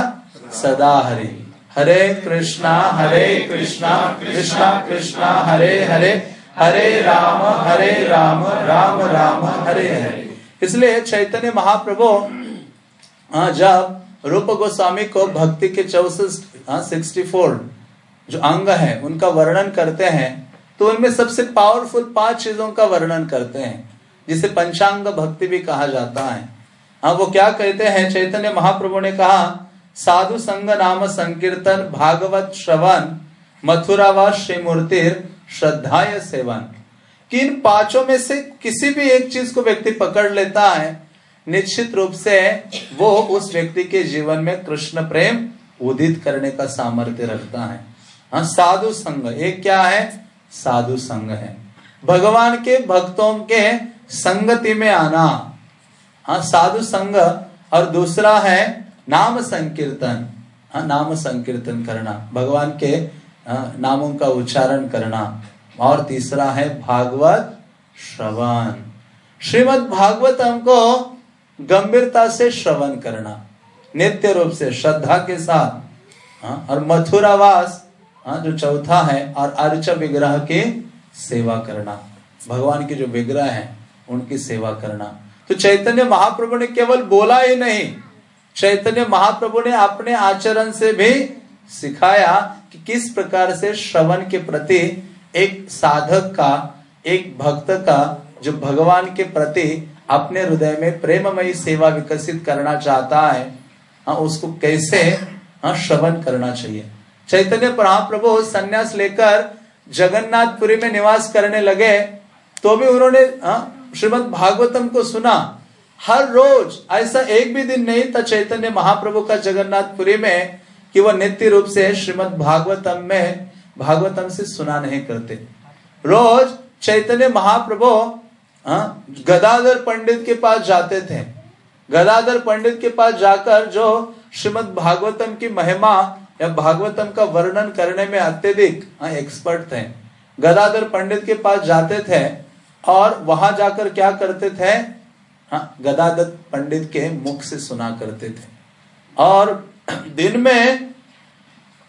सदा हरे हरे कृष्णा हरे कृष्णा कृष्णा कृष्णा हरे हरे हरे राम हरे राम राम राम हरे हरे। इसलिए चैतन्य महाप्रभु हाँ, जब रूप गोस्वामी को भक्ति के चौसठ हाँ सिक्सटी फोर जो अंग है उनका वर्णन करते हैं तो उनमें सबसे पावरफुल पाँच चीज़ों का वर्णन करते हैं जिसे पंचांग भक्ति भी कहा जाता है। हाँ वो क्या कहते हैं? चैतन्य महाप्रभु ने कहा साधु संग नाम संकीर्तन भागवत श्रवण मथुरावास श्री मूर्ति श्रद्धा सेवन। कि इन पाँचों में से किसी भी एक चीज़ को व्यक्ति पकड़ लेता है निश्चित रूप से वो उस व्यक्ति के जीवन में कृष्ण प्रेम उदित करने का सामर्थ्य रखता है। हाँ साधु संघ एक क्या है? साधु संघ है। भगवान के भक्तों के संगति में आना। हाँ साधु संघ और दूसरा है नाम संकीर्तन। हाँ नाम संकीर्तन करना भगवान के हाँ, नामों का उच्चारण करना। और तीसरा है भागवत श्रवण। श्रीमद भागवत हमको गंभीरता से श्रवण करना नित्य रूप से श्रद्धा के साथ हाँ, और मथुरावास हाँ जो चौथा है और अर्च विग्रह की सेवा करना। भगवान के जो विग्रह है उनकी सेवा करना। तो चैतन्य महाप्रभु ने केवल बोला ही नहीं चैतन्य महाप्रभु ने अपने आचरण से भी सिखाया कि किस प्रकार से श्रवण के प्रति एक साधक का एक भक्त का जो भगवान के प्रति अपने हृदय में प्रेममयी सेवा विकसित करना चाहता है हाँ उसको कैसे हाँ श्रवण करना चाहिए। चैतन्य महाप्रभु संन्यास लेकर जगन्नाथपुरी में निवास करने लगे तो भी उन्होंने हाँ, श्रीमद भागवतम को सुना। हर रोज ऐसा एक भी दिन नहीं था चैतन्य महाप्रभु का जगन्नाथपुरी में कि वह नित्य रूप से श्रीमद भागवतम में भागवतम से सुना नहीं करते। रोज चैतन्य महाप्रभु हाँ, गदाधर पंडित के पास जाते थे। गदाधर पंडित के पास जाकर जो श्रीमद भागवतम की महिमा या भागवतम का वर्णन करने में अत्यधिक एक्सपर्ट हाँ, थे। गदाधर पंडित के पास जाते थे और वहाँ जाकर क्या करते थे? हाँ गदाधर पंडित के मुख से सुना करते थे। और दिन में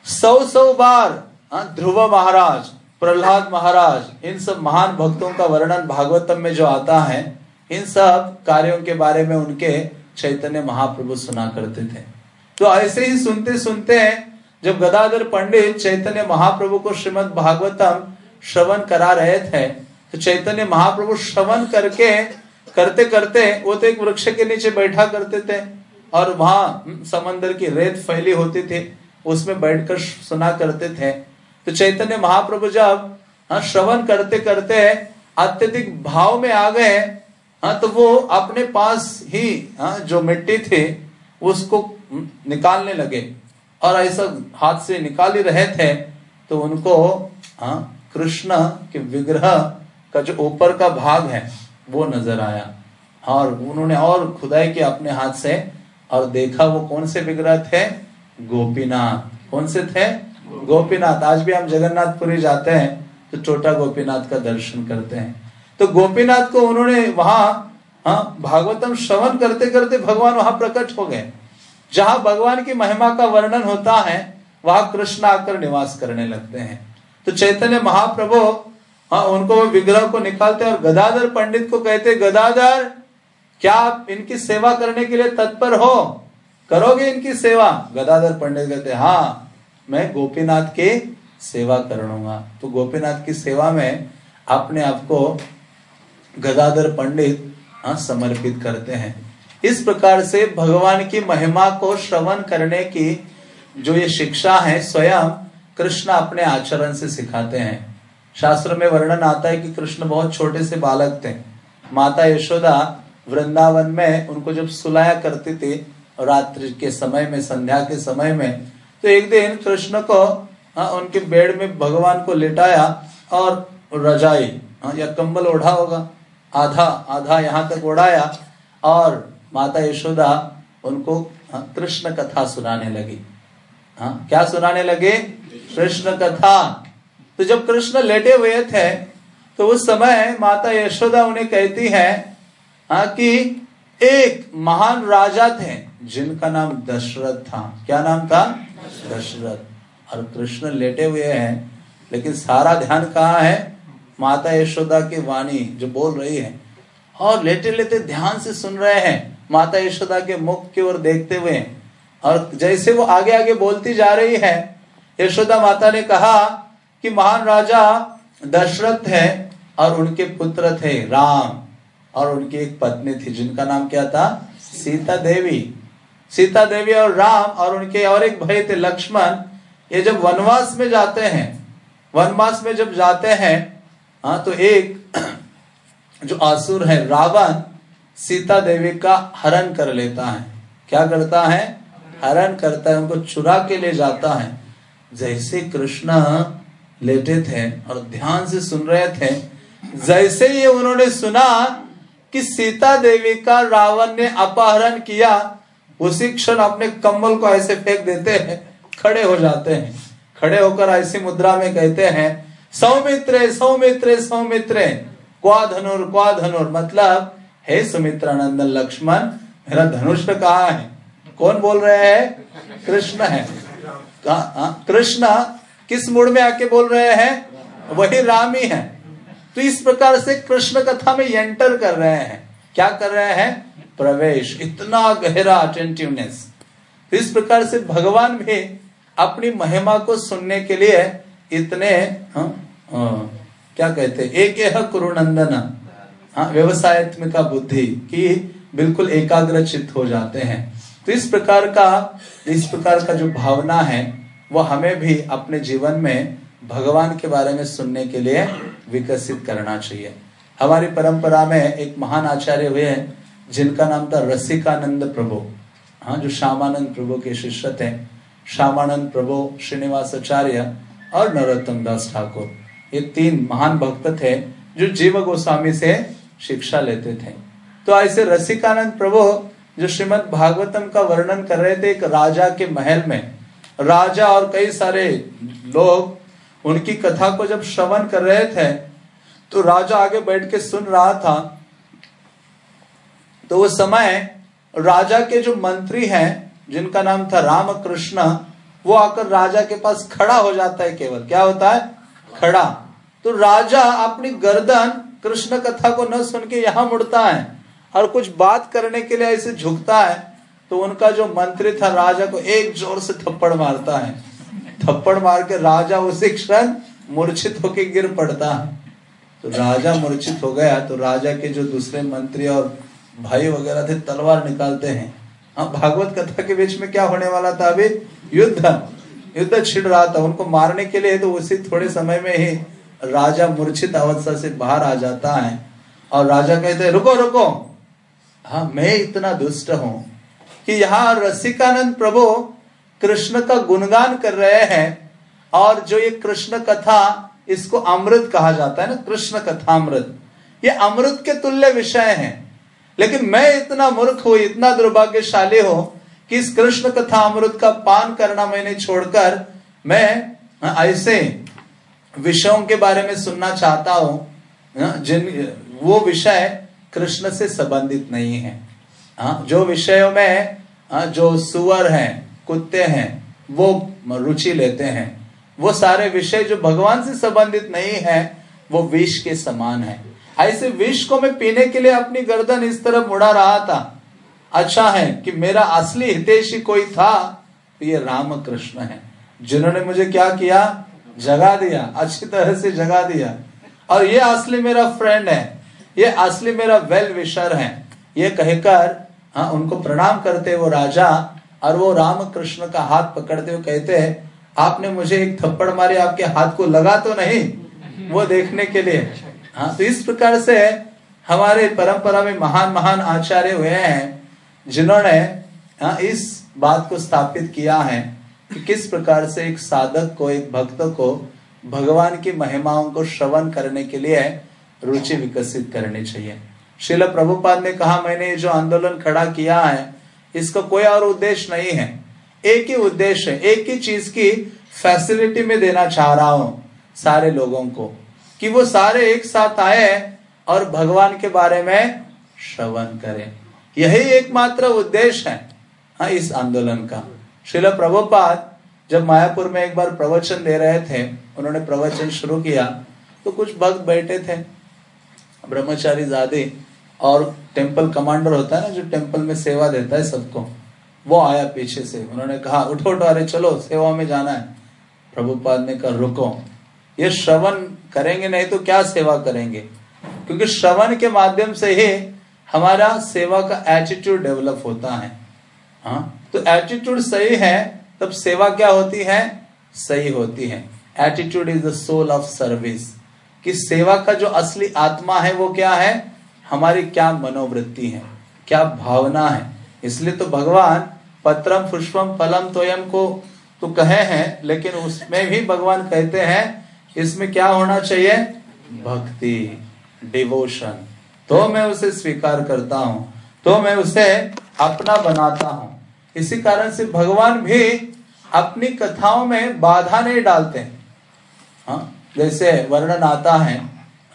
सौ सौ बार हाँ, ध्रुव महाराज प्रहलाद महाराज, इन सब महान भक्तों का वर्णन भागवतम में जो आता है, इन सब कार्यों के बारे में उनके चैतन्य महाप्रभु सुना करते थे। तो ऐसे ही सुनते सुनते जब गदाधर पंडित चैतन्य महाप्रभु को श्रीमद भागवतम श्रवण करा रहे थे तो चैतन्य महाप्रभु श्रवण करके करते करते वो तो एक वृक्ष के नीचे बैठा करते थे और वहाँ समंदर की रेत फैली होती थी, उसमें बैठकर सुना करते थे। तो चैतन्य महाप्रभु जब हाँ श्रवण करते करते अत्यधिक भाव में आ गए हाँ तो वो अपने पास ही हाँ जो मिट्टी थी, उसको निकालने लगे। और ऐसा हाथ से निकाल ही रहे थे तो उनको हाँ कृष्ण के विग्रह का जो ऊपर का भाग है, वो नज़र आया। और उन्होंने और खुदाई किया अपने हाथ से, और देखा वो कौन से विग्रह थे? गोपीनाथ। कौन से थे? गोपीनाथ, आज भी हम जगन्नाथपुरी जाते हैं तो छोटा गोपीनाथ का दर्शन करते हैं। तो गोपीनाथ को उन्होंने वहाँ हाँ भागवतम श्रवण करते करते भगवान वहाँ प्रकट हो गए। जहाँ भगवान की महिमा का वर्णन होता है, वहाँ कृष्ण आकर निवास करने लगते हैं। तो चैतन्य महाप्रभु हाँ उनको वो विग्रह को निकालते और गदाधर पंडित को कहते गदाधर, क्या आप इनकी सेवा करने के लिए तत्पर हो? करोगे इनकी सेवा? गदाधर पंडित कहते हाँ। मैं गोपीनाथ की सेवा करूँगा। तो गोपीनाथ की सेवा में अपने आप को गदाधर पंडित हाँ समर्पित करते हैं। इस प्रकार से भगवान की महिमा को श्रवण करने की जो ये शिक्षा है, स्वयं कृष्ण अपने आचरण से सिखाते हैं। शास्त्र में वर्णन आता है कि कृष्ण बहुत छोटे से बालक थे। माता यशोदा वृंदावन में उनको जब सुलाया करती थी, रात्रि के समय में, संध्या के समय में तो एक दिन कृष्ण को हाँ, उनके बेड में भगवान को लेटाया और रजाई हाँ, या कंबल ओढ़ा होगा आधा आधा यहाँ तक ओढ़ाया और माता यशोदा उनको हाँ, कृष्ण कथा सुनाने लगी। हाँ क्या सुनाने लगे? कृष्ण कथा। तो जब कृष्ण लेटे हुए थे तो उस समय माता यशोदा उन्हें कहती है हाँ कि एक महान राजा थे, जिनका नाम दशरथ था। क्या नाम था? दशरथ। और कृष्ण लेटे हुए हैं, लेकिन सारा ध्यान कहाँ है? माता यशोदा की वाणी जो बोल रही है। और लेटे लेटे ध्यान से सुन रहे हैं, माता यशोदा के मुख की ओर देखते हुए। और जैसे वो आगे आगे बोलती जा रही है, यशोदा माता ने कहा कि महान राजा दशरथ है और उनके पुत्र थे राम। और उनकी एक पत्नी थी, जिनका नाम क्या था? सीता देवी। सीता देवी और राम और उनके और एक भाई थे, लक्ष्मण। ये जब वनवास में जाते हैं, वनवास में जब जाते हैं हाँ तो एक जो आसुर है, रावण, सीता देवी का हरण कर लेता है। क्या करता है? हरण करता है, उनको चुरा के ले जाता है। जैसे कृष्ण लेटे थे और ध्यान से सुन रहे थे, जैसे ही उन्होंने सुना कि सीता देवी का रावण ने अपहरण किया उसी क्षण अपने कम्बल को ऐसे फेंक देते हैं खड़े हो जाते हैं। खड़े होकर ऐसी मुद्रा में कहते हैं सौमित्र सौमित्र सौमित्र क्वा धनुर क्वा धनुर। मतलब हे सुमित्रानंदन लक्ष्मण मेरा धनुष कहा है? कौन बोल रहे हैं? कृष्ण है। हाँ, कृष्ण किस मूड में आके बोल रहे हैं? वही राम ही है। तो इस प्रकार से कृष्ण कथा में एंटर कर रहे हैं। क्या कर रहे हैं? प्रवेश। इतना गहरा अटेंटिवनेस तो इस प्रकार से भगवान भी अपनी महिमा को सुनने के लिए इतने हाँ, हाँ, क्या कहते एक यह कुरुनंदन। हाँ व्यवसायत्मिका बुद्धि की बिल्कुल एकाग्र चित्त हो जाते हैं। तो इस प्रकार का इस प्रकार का जो भावना है वो हमें भी अपने जीवन में भगवान के बारे में सुनने के लिए विकसित करना चाहिए। हमारी परंपरा में एक महान आचार्य हुए हैं, जिनका नाम था रसिकानंद प्रभु। हाँ जो श्यामानंद प्रभु के शिष्य थे। श्यामानंद प्रभु श्रीनिवास आचार्य और नरोत्तम दास ठाकुर। ये तीन महान भक्त थे, जो जीव गोस्वामी से शिक्षा लेते थे। तो ऐसे रसिकानंद प्रभु, जो श्रीमद भागवतम का वर्णन कर रहे थे एक राजा के महल में। राजा और कई सारे लोग उनकी कथा को जब श्रवण कर रहे थे तो राजा आगे बैठ के सुन रहा था। तो उस समय राजा के जो मंत्री हैं, जिनका नाम था रामकृष्ण, वो आकर राजा के पास खड़ा हो जाता है केवल। क्या होता है? खड़ा। तो राजा अपनी गर्दन कृष्ण कथा को न सुन के यहाँ मुड़ता है और कुछ बात करने के लिए ऐसे झुकता है तो उनका जो मंत्री था राजा को एक ज़ोर से थप्पड़ मारता है। थप्पड़ मार के राजा उसी क्षण मूर्छित होकर गिर पड़ता है। तो राजा मूर्छित हो गया तो राजा के जो दूसरे मंत्री और भाई वगैरह थे, तलवार निकालते हैं। हाँ भागवत कथा के बीच में क्या होने वाला था अभी? युद्ध। युद्ध छिड़ रहा था। उनको मारने के लिए तो उसी थोड़े समय में ही राजा मूर्छित अवस्था से बाहर आ जाता है। और राजा कहते रुको रुको। हाँ मैं इतना दुष्ट हूँ कि यहाँ रसिकानंद प्रभु कृष्ण का गुणगान कर रहे हैं और जो ये कृष्ण कथा इसको अमृत कहा जाता है ना, कृष्ण कथा अमृत ये अमृत के तुल्य विषय हैं। लेकिन मैं इतना मूर्ख हूँ, इतना दुर्भाग्यशाली हूँ कि इस कृष्ण कथा अमृत का पान करना मैंने छोड़कर मैं ऐसे विषयों के बारे में सुनना चाहता हूँ जिन, वो विषय कृष्ण से संबंधित नहीं है। जो विषयों में जो सुअर हैं कुत्ते हैं, वो रुचि लेते हैं। वो सारे विषय जो भगवान से संबंधित नहीं है, वो विष के समान है। ऐसे विष को मैं पीने के लिए अपनी गर्दन इस तरह मुड़ा रहा था। अच्छा है कि मेरा असली हितेशी कोई था तो ये राम कृष्ण है। जिन्होंने मुझे क्या किया? जगा दिया, अच्छी तरह से जगा दिया। और ये असली मेरा फ्रेंड है, ये असली मेरा वेल विशर है। ये कहकर हाँ उनको प्रणाम करते वो राजा। और वो राम कृष्ण का हाथ पकड़ते हुए कहते हैं, आपने मुझे एक थप्पड़ मारे, आपके हाथ को लगा तो नहीं? वो देखने के लिए। हाँ तो इस प्रकार से हमारे परंपरा में महान महान आचार्य हुए हैं, जिन्होंने हाँ इस बात को स्थापित किया है कि किस प्रकार से एक साधक को, एक भक्त को भगवान की महिमाओं को श्रवण करने के लिए रुचि विकसित करनी चाहिए। शिल प्रभुपाद ने कहा, मैंने जो आंदोलन खड़ा किया है इसका कोई और उद्देश्य नहीं है। एक ही उद्देश्य है, एक ही चीज़ की फैसिलिटी में देना चाह रहा हूँ सारे लोगों को, कि वो सारे एक साथ आए और भगवान के बारे में श्रवण करें। यही एकमात्र उद्देश्य है हाँ इस आंदोलन का। शिल प्रभुपाद जब मायापुर में एक बार प्रवचन दे रहे थे, उन्होंने प्रवचन शुरू किया तो कुछ भक्त बैठे थे, ब्रह्मचारी जादे और टेंपल कमांडर होता है ना, जो टेंपल में सेवा देता है सबको, वो आया पीछे से। उन्होंने कहा, उठो उठो, अरे चलो, सेवा में जाना है। प्रभुपाद ने कहा, रुको, ये श्रवण करेंगे नहीं तो क्या सेवा करेंगे? क्योंकि श्रवण के माध्यम से ही हमारा सेवा का एटीट्यूड डेवलप होता है। हाँ तो एटीट्यूड सही है, तब सेवा क्या होती है? सही होती है। Attitude is the soul of service कि सेवा का जो असली आत्मा है, वो क्या है? हमारी क्या मनोवृत्ति है, क्या भावना है। इसलिए तो भगवान पत्रम पुष्पम फलम तोयम को तो कहे हैं, लेकिन उसमें भी भगवान कहते हैं, इसमें क्या होना चाहिए? भक्ति डिवोशन तो मैं उसे स्वीकार करता हूँ तो मैं उसे अपना बनाता हूँ। इसी कारण से भगवान भी अपनी कथाओं में बाधा नहीं डालते हाँ जैसे वर्णन आता है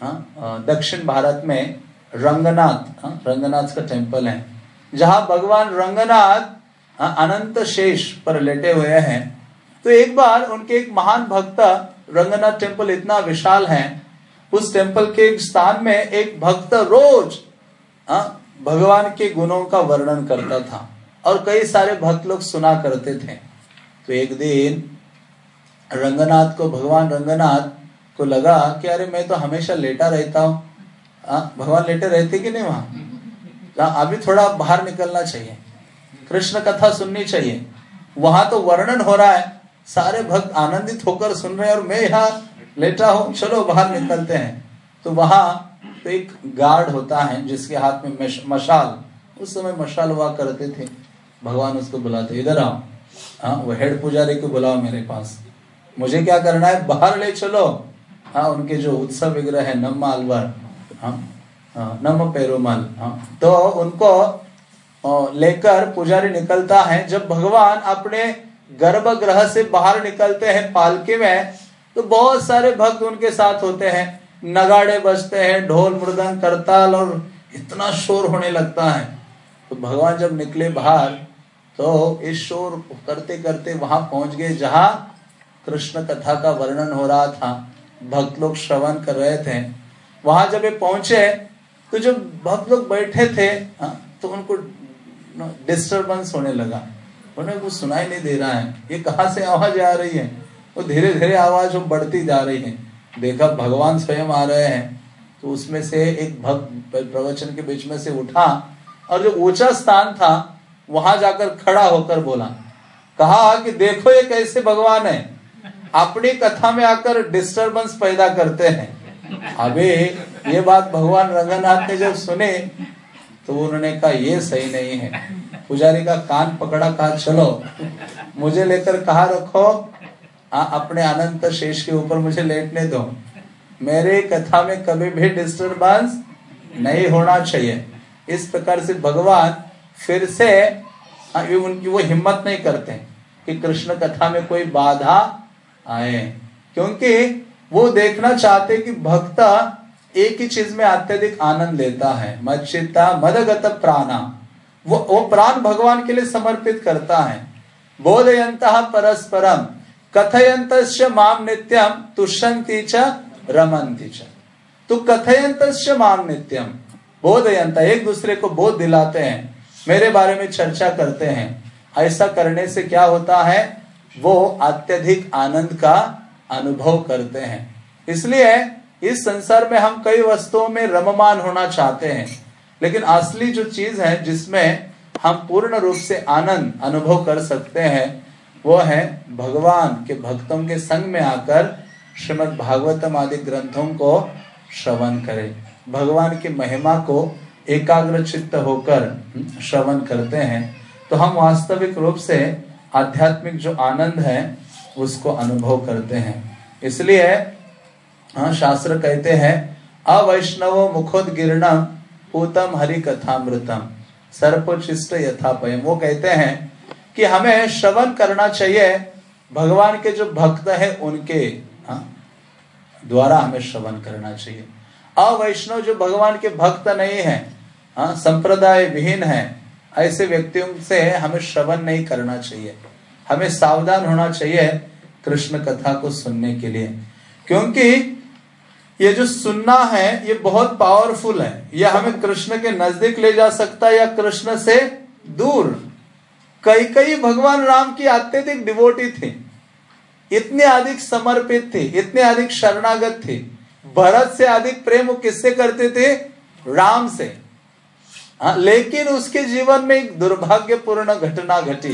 हाँ दक्षिण भारत में रंगनाथ हाँ रंगनाथ का टेंपल है। जहाँ भगवान रंगनाथ हाँ, अनंत शेष पर लेटे हुए हैं। तो एक बार उनके एक महान भक्त रंगनाथ टेंपल इतना विशाल है उस टेंपल के स्थान में एक भक्त रोज हाँ भगवान के गुणों का वर्णन करता था और कई सारे भक्त लोग सुना करते थे। तो एक दिन रंगनाथ को भगवान रंगनाथ को लगा कि अरे मैं तो हमेशा लेटा रहता हूँ। हाँ, भगवान लेटे रहते कि नहीं वहाँ? अभी थोड़ा बाहर निकलना चाहिए। कृष्ण कथा सुननी चाहिए। वहाँ तो वर्णन हो रहा है। सारे भक्त आनंदित होकर सुन रहे हैं और मैं यहाँ लेटा हूँ। चलो बाहर निकलते हैं। तो वहाँ तो एक गार्ड होता है जिसके हाथ में मशाल। उस समय मशाल हुआ करते थे। भगवान उसको बुलाते इधर आओ। हाँ वो हेड पुजारी को बुलाओ मेरे पास। मुझे क्या करना है? बाहर ले चलो। हाँ उनके जो उत्सव विग्रह है नम अलवर। हाँ, हाँ नम पेरुमल हाँ। तो उनको लेकर पुजारी निकलता है। जब भगवान अपने गर्भगृह से बाहर निकलते हैं पालकी में तो बहुत सारे भक्त उनके साथ होते हैं। नगाड़े बजते हैं ढोल मृदंग करताल और इतना शोर होने लगता है। तो भगवान जब निकले बाहर तो इस शोर करते करते वहाँ पहुँच गए जहाँ कृष्ण कथा का वर्णन हो रहा था। भक्त लोग श्रवण कर रहे थे। वहाँ जब ये पहुँचे तो जब भक्त लोग बैठे थे हाँ, तो उनको डिस्टर्बेंस होने लगा। उन्हें कुछ सुनाई नहीं दे रहा है। ये कहा से आवाज़ आ रही है? वो धीरे धीरे आवाज़ वो बढ़ती जा रही है। देखा भगवान स्वयं आ रहे हैं। तो उसमें से एक भक्त प्रवचन के बीच में से उठा और जो ऊँचा स्थान था वहाँ जाकर खड़ा होकर बोला कहा कि देखो ये कैसे भगवान है। अपनी कथा में आकर डिस्टरबेंस पैदा करते हैं। अभी ये बात भगवान रंगनाथ ने जब सुने तो उन्होंने कहा ये सही नहीं है। पुजारी का कान पकड़ा कहा चलो मुझे लेकर कहा रखो आ, अपने अनंत शेष के ऊपर मुझे लेटने दो। मेरे कथा में कभी भी डिस्टरबेंस नहीं होना चाहिए। इस प्रकार से भगवान फिर से उनकी वो हिम्मत नहीं करते कि कृष्ण कथा में कोई बाधा आए। क्योंकि वो देखना चाहते कि भक्त एक ही चीज़ में अत्यधिक आनंद लेता है मचिता मदगत प्राणा। वो वो प्राण भगवान के लिए समर्पित करता है। बोधयंत परस्परम कथयंत माम नित्यम तुष्यंती च रमंती च। तो कथयंत माम नित्यम बोधयंत एक दूसरे को बोध दिलाते हैं, मेरे बारे में चर्चा करते हैं। ऐसा करने से क्या होता है? वो अत्यधिक आनंद का अनुभव करते हैं। इसलिए इस संसार में हम कई वस्तुओं में रममान होना चाहते हैं। लेकिन असली जो चीज़ है जिसमें हम पूर्ण रूप से आनंद अनुभव कर सकते हैं, वो है भगवान के भक्तों के संग में आकर श्रीमद भागवतम आदि ग्रंथों को श्रवण करें। भगवान की महिमा को एकाग्र चित्त होकर श्रवण करते हैं। तो हम वास्तविक रूप से आध्यात्मिक जो आनंद है उसको अनुभव करते हैं। इसलिए हाँ शास्त्र कहते हैं अवैष्णव मुखोद गिरणम पूतम हरि कथामृतम सर्पोचिष्ट यथापयम वो कहते हैं कि हमें श्रवण करना चाहिए। भगवान के जो भक्त है उनके हाँ, द्वारा हमें श्रवण करना चाहिए। अवैष्णव जो भगवान के भक्त नहीं है हाँ संप्रदाय विहीन है ऐसे व्यक्तियों से हमें श्रवण नहीं करना चाहिए। हमें सावधान होना चाहिए कृष्ण कथा को सुनने के लिए। क्योंकि ये जो सुनना है, ये बहुत पावरफुल है। यह हमें कृष्ण के नज़दीक ले जा सकता है या कृष्ण से दूर। कई कई भगवान राम की अत्यधिक डिवोटी थे। इतने अधिक समर्पित थे, इतने अधिक शरणागत थे। भरत से अधिक प्रेम वो किससे करते थे? राम से। हाँ लेकिन उसके जीवन में एक दुर्भाग्यपूर्ण घटना घटी।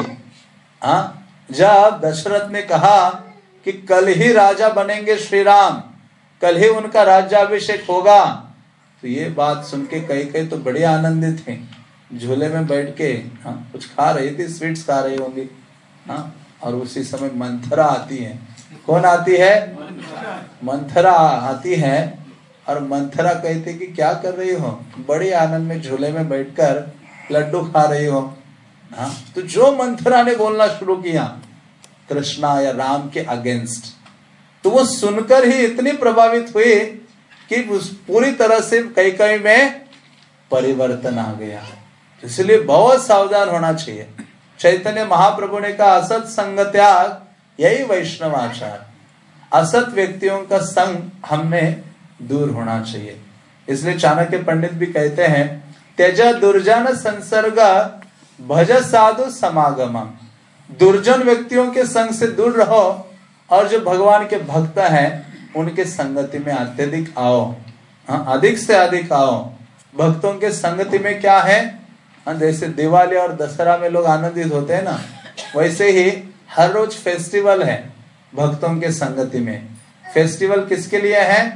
हाँ जब दशरथ ने कहा कि कल ही राजा बनेंगे श्री राम कल ही उनका राज्याभिषेक होगा। तो ये बात सुन के कई कई तो बड़े आनंदित थे झूले में बैठ के हाँ कुछ खा रही थी, स्वीट्स खा रही होंगी हाँ और उसी समय मंथरा आती है। कौन आती है? मंथरा आती है, और मंथरा कहते कि क्या कर रही हो? बड़े आनंद में झूले में बैठकर लड्डू खा रही हो। हाँ? तो जो मंथरा ने बोलना शुरू किया, कृष्णा या राम के अगेंस्ट तो वो सुनकर ही इतनी प्रभावित हुई कि उस पूरी तरह से कई कई में परिवर्तन आ गया। इसलिए बहुत सावधान होना चाहिए। चैतन्य महाप्रभु ने कहा, असत संग त्याग यही वैष्णवाचार असत व्यक्तियों का संग हमें दूर होना चाहिए। इसलिए चाणक्य पंडित भी कहते हैं, तेज दुर्जन संसर्ग भज साधु समागम दुर्जन व्यक्तियों के संग से दूर रहो और जो भगवान के भक्त हैं, उनके संगति में अत्यधिक आओ। हाँ अधिक से अधिक आओ। भक्तों के संगति में क्या है? हाँ जैसे दिवाली और दशहरा में लोग आनंदित होते हैं ना, वैसे ही हर रोज फेस्टिवल है भक्तों के संगति में। फेस्टिवल किसके लिए है?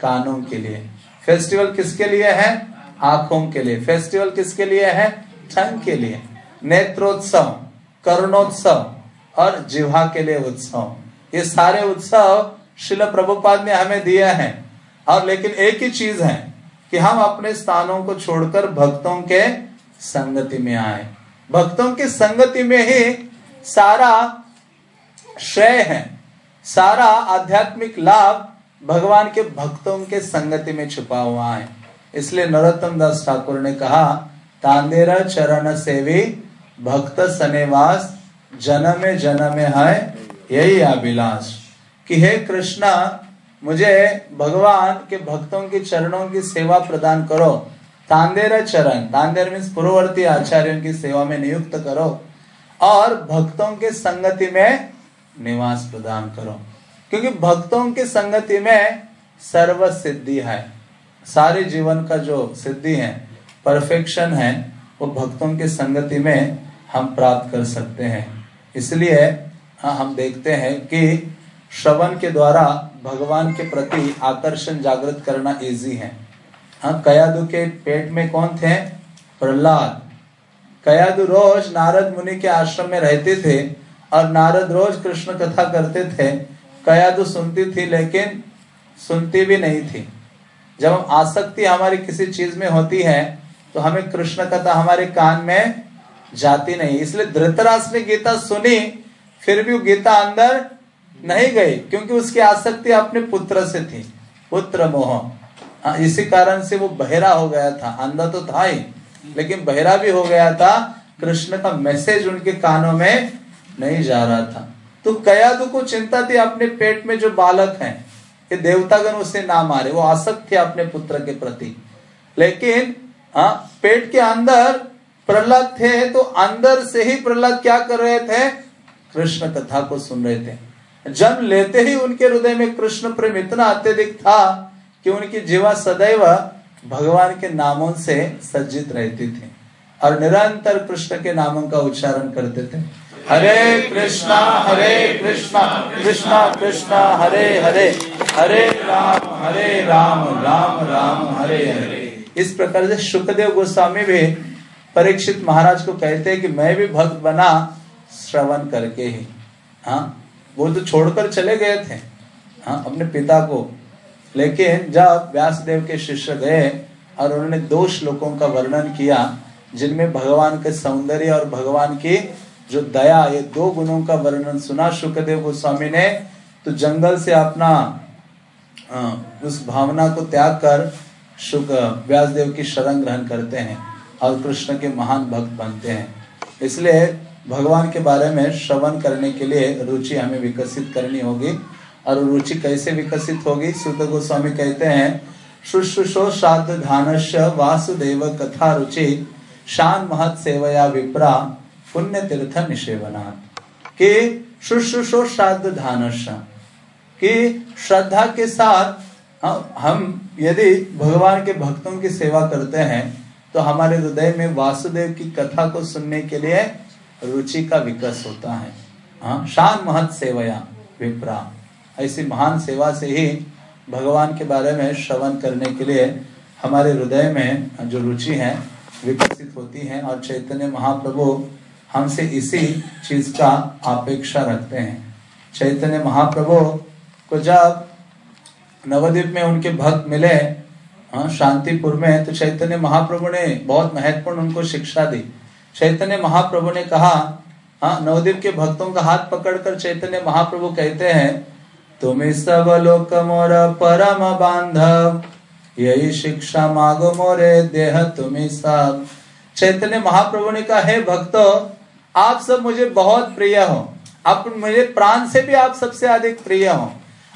कानों के लिए। फेस्टिवल किसके लिए है? आँखों के लिए। फेस्टिवल किसके लिए है? ठंग के लिए, नेत्रोत्सव, कर्णोत्सव, और जिहा के लिए उत्सव। ये सारे उत्सव शिल प्रभुपाद ने हमें दिया है। और लेकिन एक ही चीज़ है कि हम अपने स्थानों को छोड़कर भक्तों के संगति में आए। भक्तों की संगति में ही सारा श्रेय है, सारा आध्यात्मिक लाभ भगवान के भक्तों के संगति में छुपा हुआ है। इसलिए नरोत्तम दास ठाकुर ने कहा तांदेरा चरण सेवी, भक्त सनेवास जन्म जन्म है, यही अभिलाष। कि हे कृष्णा, मुझे भगवान के भक्तों के चरणों की सेवा प्रदान करो। तांदेर चरण, तांदेर मीन्स पूर्ववर्ती आचार्यों की सेवा में नियुक्त करो और भक्तों के संगति में निवास प्रदान करो। क्योंकि भक्तों की संगति में सर्व सिद्धि है। सारे जीवन का जो सिद्धि है परफेक्शन है, वो भक्तों की संगति में हम प्राप्त कर सकते हैं। इसलिए हाँ हम देखते हैं कि श्रवण के द्वारा भगवान के प्रति आकर्षण जागृत करना इजी है। हाँ कयादु के पेट में कौन थे? प्रहलाद। कयादु रोज नारद मुनि के आश्रम में रहते थे और नारद रोज कृष्ण कथा करते थे। कयादु सुनती थी, लेकिन सुनती भी नहीं थी। जब आसक्ति हमारी किसी चीज़ में होती है तो हमें कृष्ण कथा हमारे कान में जाती नहीं। इसलिए धृतराज ने गीता सुनी फिर भी वो गीता अंदर नहीं गई क्योंकि उसकी आसक्ति अपने पुत्र से थी पुत्र मोह। हाँ, इसी कारण से वो बहरा हो गया था। अंधा तो था ही लेकिन बहरा भी हो गया था। कृष्ण का मैसेज उनके कानों में नहीं जा रहा था। तो कयादु को चिंता थी अपने पेट में जो बालक हैं ये देवतागण उसे ना मारे वो आसक्त थे अपने पुत्र के प्रति। लेकिन हाँ पेट के अंदर प्रहलाद थे तो अंदर से ही प्रहलाद क्या कर रहे थे? कृष्ण कथा को सुन रहे थे। जन्म लेते ही उनके हृदय में कृष्ण प्रेम इतना अत्यधिक था कि उनकी जीवा सदैव भगवान के नामों से सज्जित रहती थी और निरंतर कृष्ण के नामों का उच्चारण करते थे। हरे कृष्णा हरे कृष्णा कृष्णा कृष्णा, हरे हरे हरे राम हरे राम राम राम, हरे हरे। इस प्रकार से सुखदेव गोस्वामी भी परीक्षित महाराज को कहते हैं कि मैं भी भक्त बना श्रवण करके ही। हाँ वो तो छोड़कर चले गए थे। हाँ अपने पिता को। लेकिन जब व्यासदेव के शिष्य गए और उन्होंने दो श्लोकों का वर्णन किया, जिनमें भगवान के सौंदर्य और भगवान की जो दया, ये दो गुणों का वर्णन सुना सुखदेव गोस्वामी ने तो जंगल से अपना उस भावना को त्याग कर शुक व्यासदेव की शरण ग्रहण करते हैं और कृष्ण के महान भक्त बनते हैं। इसलिए भगवान के बारे में श्रवण करने के लिए रुचि हमें विकसित करनी होगी। और रुचि कैसे विकसित होगी? सुत गोस्वामी कहते हैं, शुश्रूषो श्राद्ध धानश वासुदेव कथा रुचि, शान महत सेवया विप्रा, पुण्य तीर्थ निषेवनाथ कि शुश्रूषो श्राद्ध धानश कि श्रद्धा के साथ हम हम यदि भगवान के भक्तों की सेवा करते हैं तो हमारे हृदय में वासुदेव की कथा को सुनने के लिए रुचि का विकास होता है। हाँ शान महत सेवया विप्रा। ऐसी महान सेवा से ही भगवान के बारे में श्रवण करने के लिए हमारे हृदय में जो रुचि है, विकसित होती है और चैतन्य महाप्रभु हमसे इसी चीज़ का अपेक्षा रखते हैं। चैतन्य महाप्रभु को जब नवद्वीप में उनके भक्त मिले हाँ शांतिपुर में तो चैतन्य महाप्रभु ने बहुत महत्वपूर्ण उनको शिक्षा दी। चैतन्य महाप्रभु ने कहा हाँ नवद्वीप के भक्तों का हाथ पकड़कर चैतन्य महाप्रभु कहते हैं तुम्हें सब लोक मोर परम बांधव, यही शिक्षा मागो मोरे देह तुम्हें सब। चैतन्य महाप्रभु ने कहा, हे भक्तो, आप सब मुझे बहुत प्रिय हो। आप मुझे प्राण से भी आप सबसे अधिक प्रिय हो।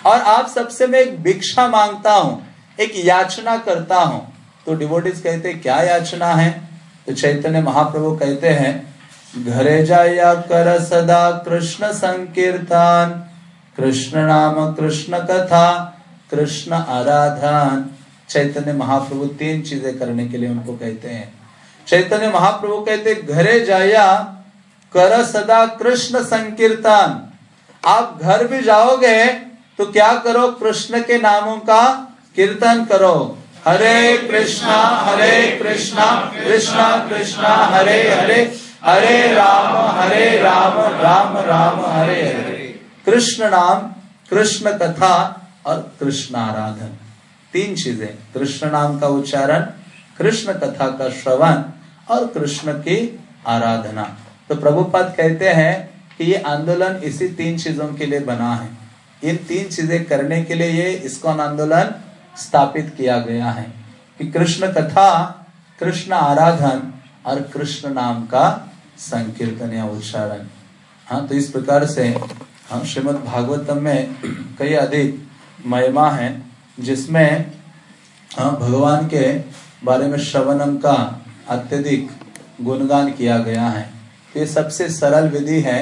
और आप सबसे मैं एक भिक्षा माँगता हूँ, एक याचना करता हूँ। तो डिवोटिस कहते क्या याचना है? तो चैतन्य महाप्रभु कहते हैं, घरे जाया कर सदा कृष्ण संकीर्तन। कृष्ण नाम कृष्ण कथा, कृष्ण आराधन। चैतन्य महाप्रभु तीन चीज़ें करने के लिए उनको कहते हैं। चैतन्य महाप्रभु कहते घरे जाया कर सदा कृष्ण संकीर्तन। आप घर भी जाओगे तो क्या करो? कृष्ण के नामों का कीर्तन करो। हरे कृष्णा हरे कृष्णा कृष्णा कृष्णा, हरे हरे हरे राम हरे राम राम राम, हरे हरे। कृष्ण नाम, कृष्ण कथा और कृष्ण आराधन। तीन चीज़ें। कृष्ण नाम का उच्चारण, कृष्ण कथा का श्रवण और कृष्ण की आराधना। तो प्रभुपाद कहते हैं कि ये आंदोलन इसी तीन चीज़ों के लिए बना है। इन तीन चीज़ें करने के लिए ये इसकोन आंदोलन स्थापित किया गया है कि कृष्ण कथा, कृष्ण आराधन और कृष्ण नाम का संकीर्तन या उच्चारण। हाँ तो इस प्रकार से हम श्रीमद भागवतम में कई अधिक महिमा है, जिसमें हाँ भगवान के बारे में श्रवणम का अत्यधिक गुणगान किया गया है। तो ये सबसे सरल विधि है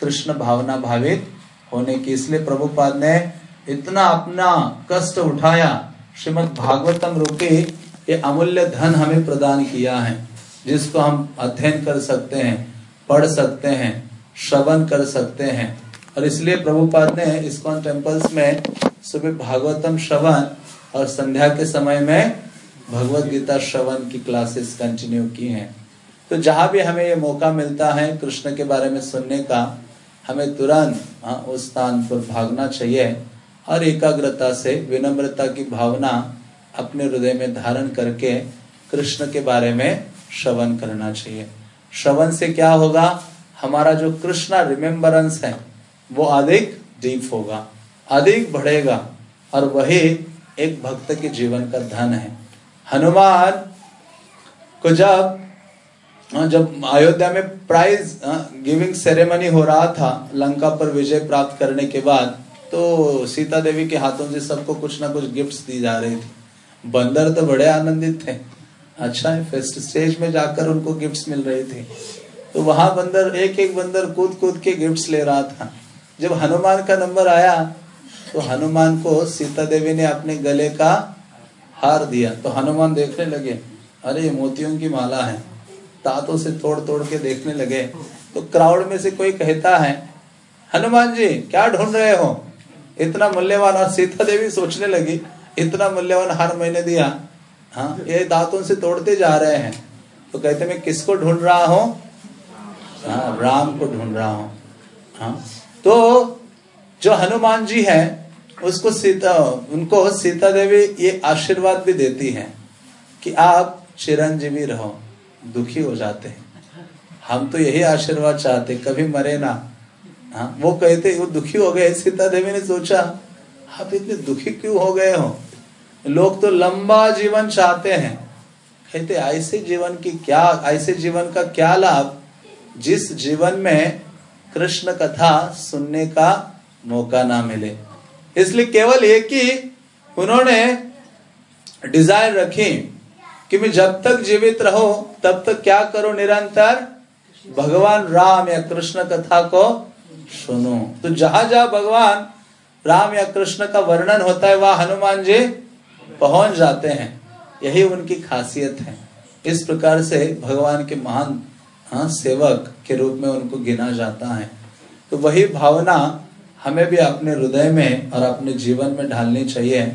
कृष्ण भावना भावित होने की। इसलिए प्रभुपाद ने इतना अपना कष्ट उठाया, श्रीमद भागवतम रूपी ये अमूल्य धन हमें प्रदान किया है, जिसको हम अध्ययन कर सकते हैं, पढ़ सकते हैं, श्रवण कर सकते हैं। और इसलिए प्रभुपाद ने इस्कॉन टेम्पल्स में सुबह भागवतम श्रवण और संध्या के समय में भगवत गीता श्रवण की क्लासेस कंटिन्यू की हैं। तो जहाँ भी हमें ये मौका मिलता है कृष्ण के बारे में सुनने का हमें तुरंत हाँ, उस स्थान पर भागना चाहिए। और एकाग्रता से विनम्रता की भावना अपने हृदय में धारण करके कृष्ण के बारे में श्रवण करना चाहिए। श्रवण से क्या होगा? हमारा जो कृष्णा रिमेम्बरेंस है वो अधिक डीप होगा अधिक बढ़ेगा और वही एक भक्त के जीवन का धन है। हनुमान को जब जब अयोध्या में प्राइज गिविंग सेरेमनी हो रहा था, लंका पर विजय प्राप्त करने के बाद तो सीता देवी के हाथों से सबको कुछ ना कुछ गिफ्ट्स दी जा रही थी। बंदर तो बड़े आनंदित थे। अच्छा है फेस्ट स्टेज में जाकर उनको गिफ्ट्स मिल रही थी। तो वहाँ बंदर एक एक बंदर कूद कूद के गिफ्ट्स ले रहा था। जब हनुमान का नंबर आया तो हनुमान को सीता देवी ने अपने गले का हार दिया। तो हनुमान देखने लगे, अरे, मोतियों की माला है। तातों से तोड़ तोड़ के देखने लगे। तो क्राउड में से कोई कहता है, हनुमान जी, क्या ढूंढ रहे हो? इतना मूल्यवान और सीता देवी सोचने लगी। इतना मूल्यवान हर महीने दिया। हाँ ये दांतों से तोड़ते जा रहे हैं। तो कहते मैं किसको ढूंढ रहा हूँ? हाँ राम को ढूंढ रहा हूँ। हाँ तो जो हनुमान जी हैं, उसको सीता, उनको सीता देवी ये आशीर्वाद भी देती हैं कि आप चिरंजीवी रहो। दुखी हो जाते हैं। हम तो यही आशीर्वाद चाहते कभी मरे ना। हाँ वो कहते वो दुखी हो गए सीता देवी ने सोचा, आप इतने दुखी क्यों हो गए हो? लोग तो लंबा जीवन चाहते हैं। कहते, ऐसे जीवन की क्या, ऐसे जीवन का क्या लाभ? जिस जीवन में कृष्ण कथा सुनने का मौका ना मिले। इसलिए केवल एक ही उन्होंने डिज़ायर रखी। कि मैं जब तक जीवित रहो तब तक क्या करो निरंतर? भगवान राम या कृष्ण कथा को सुनो। तो जहाँ जहाँ भगवान राम या कृष्ण का वर्णन होता है वह हनुमान जी पहुँच जाते हैं। यही उनकी खासियत है। इस प्रकार से भगवान के महान हाँ, सेवक के रूप में उनको गिना जाता है। तो वही भावना हमें भी अपने हृदय में और अपने जीवन में ढालनी चाहिए।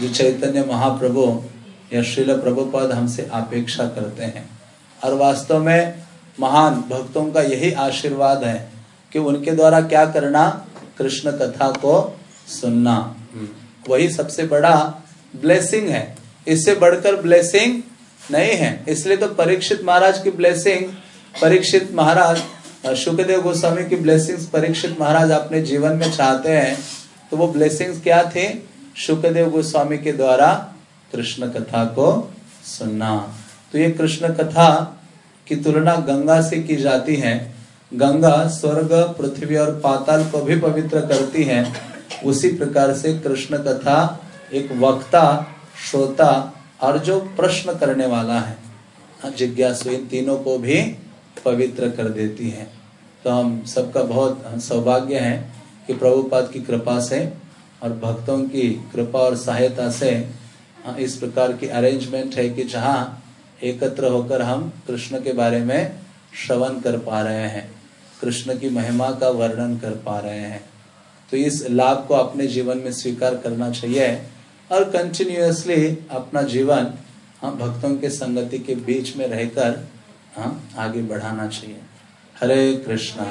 जो चैतन्य महाप्रभु या श्रील प्रभुपद हमसे अपेक्षा करते हैं। और वास्तव में महान भक्तों का यही आशीर्वाद है कि उनके द्वारा क्या करना कृष्ण कथा को सुनना। वही सबसे बड़ा ब्लेसिंग है। इससे बढ़कर ब्लेसिंग नहीं है। इसलिए तो परीक्षित महाराज की ब्लेसिंग परीक्षित महाराज सुखदेव गोस्वामी की ब्लेसिंग्स परीक्षित महाराज अपने जीवन में चाहते हैं। तो वो ब्लेसिंग्स क्या थे? सुखदेव गोस्वामी के द्वारा कृष्ण कथा को सुनना। तो ये कृष्ण कथा की तुलना गंगा से की जाती है। गंगा स्वर्ग, पृथ्वी और पाताल को भी पवित्र करती है। उसी प्रकार से कृष्ण कथा एक वक्ता, श्रोता और जो प्रश्न करने वाला है, जिज्ञासु इन तीनों को भी पवित्र कर देती है। तो हम सबका बहुत सौभाग्य है कि प्रभुपाद की कृपा से और भक्तों की कृपा और सहायता से इस प्रकार की अरेंजमेंट है कि जहाँ एकत्र होकर हम कृष्ण के बारे में श्रवण कर पा रहे हैं कृष्ण की महिमा का वर्णन कर पा रहे हैं। तो इस लाभ को अपने जीवन में स्वीकार करना चाहिए और कंटिन्यूसली अपना जीवन हम भक्तों के संगति के बीच में रहकर हम आगे बढ़ाना चाहिए। हरे कृष्णा।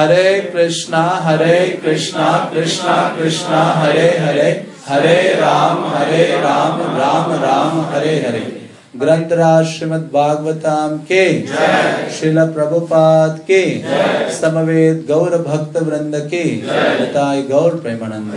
हरे कृष्णा हरे कृष्णा कृष्णा कृष्णा हरे हरे। हरे राम हरे राम राम राम, हरे हरे। ग्रंथराज श्रीमद भागवतम के शिल प्रभुपाद के समवेद गौर भक्त वृंद के गौर प्रेमानंद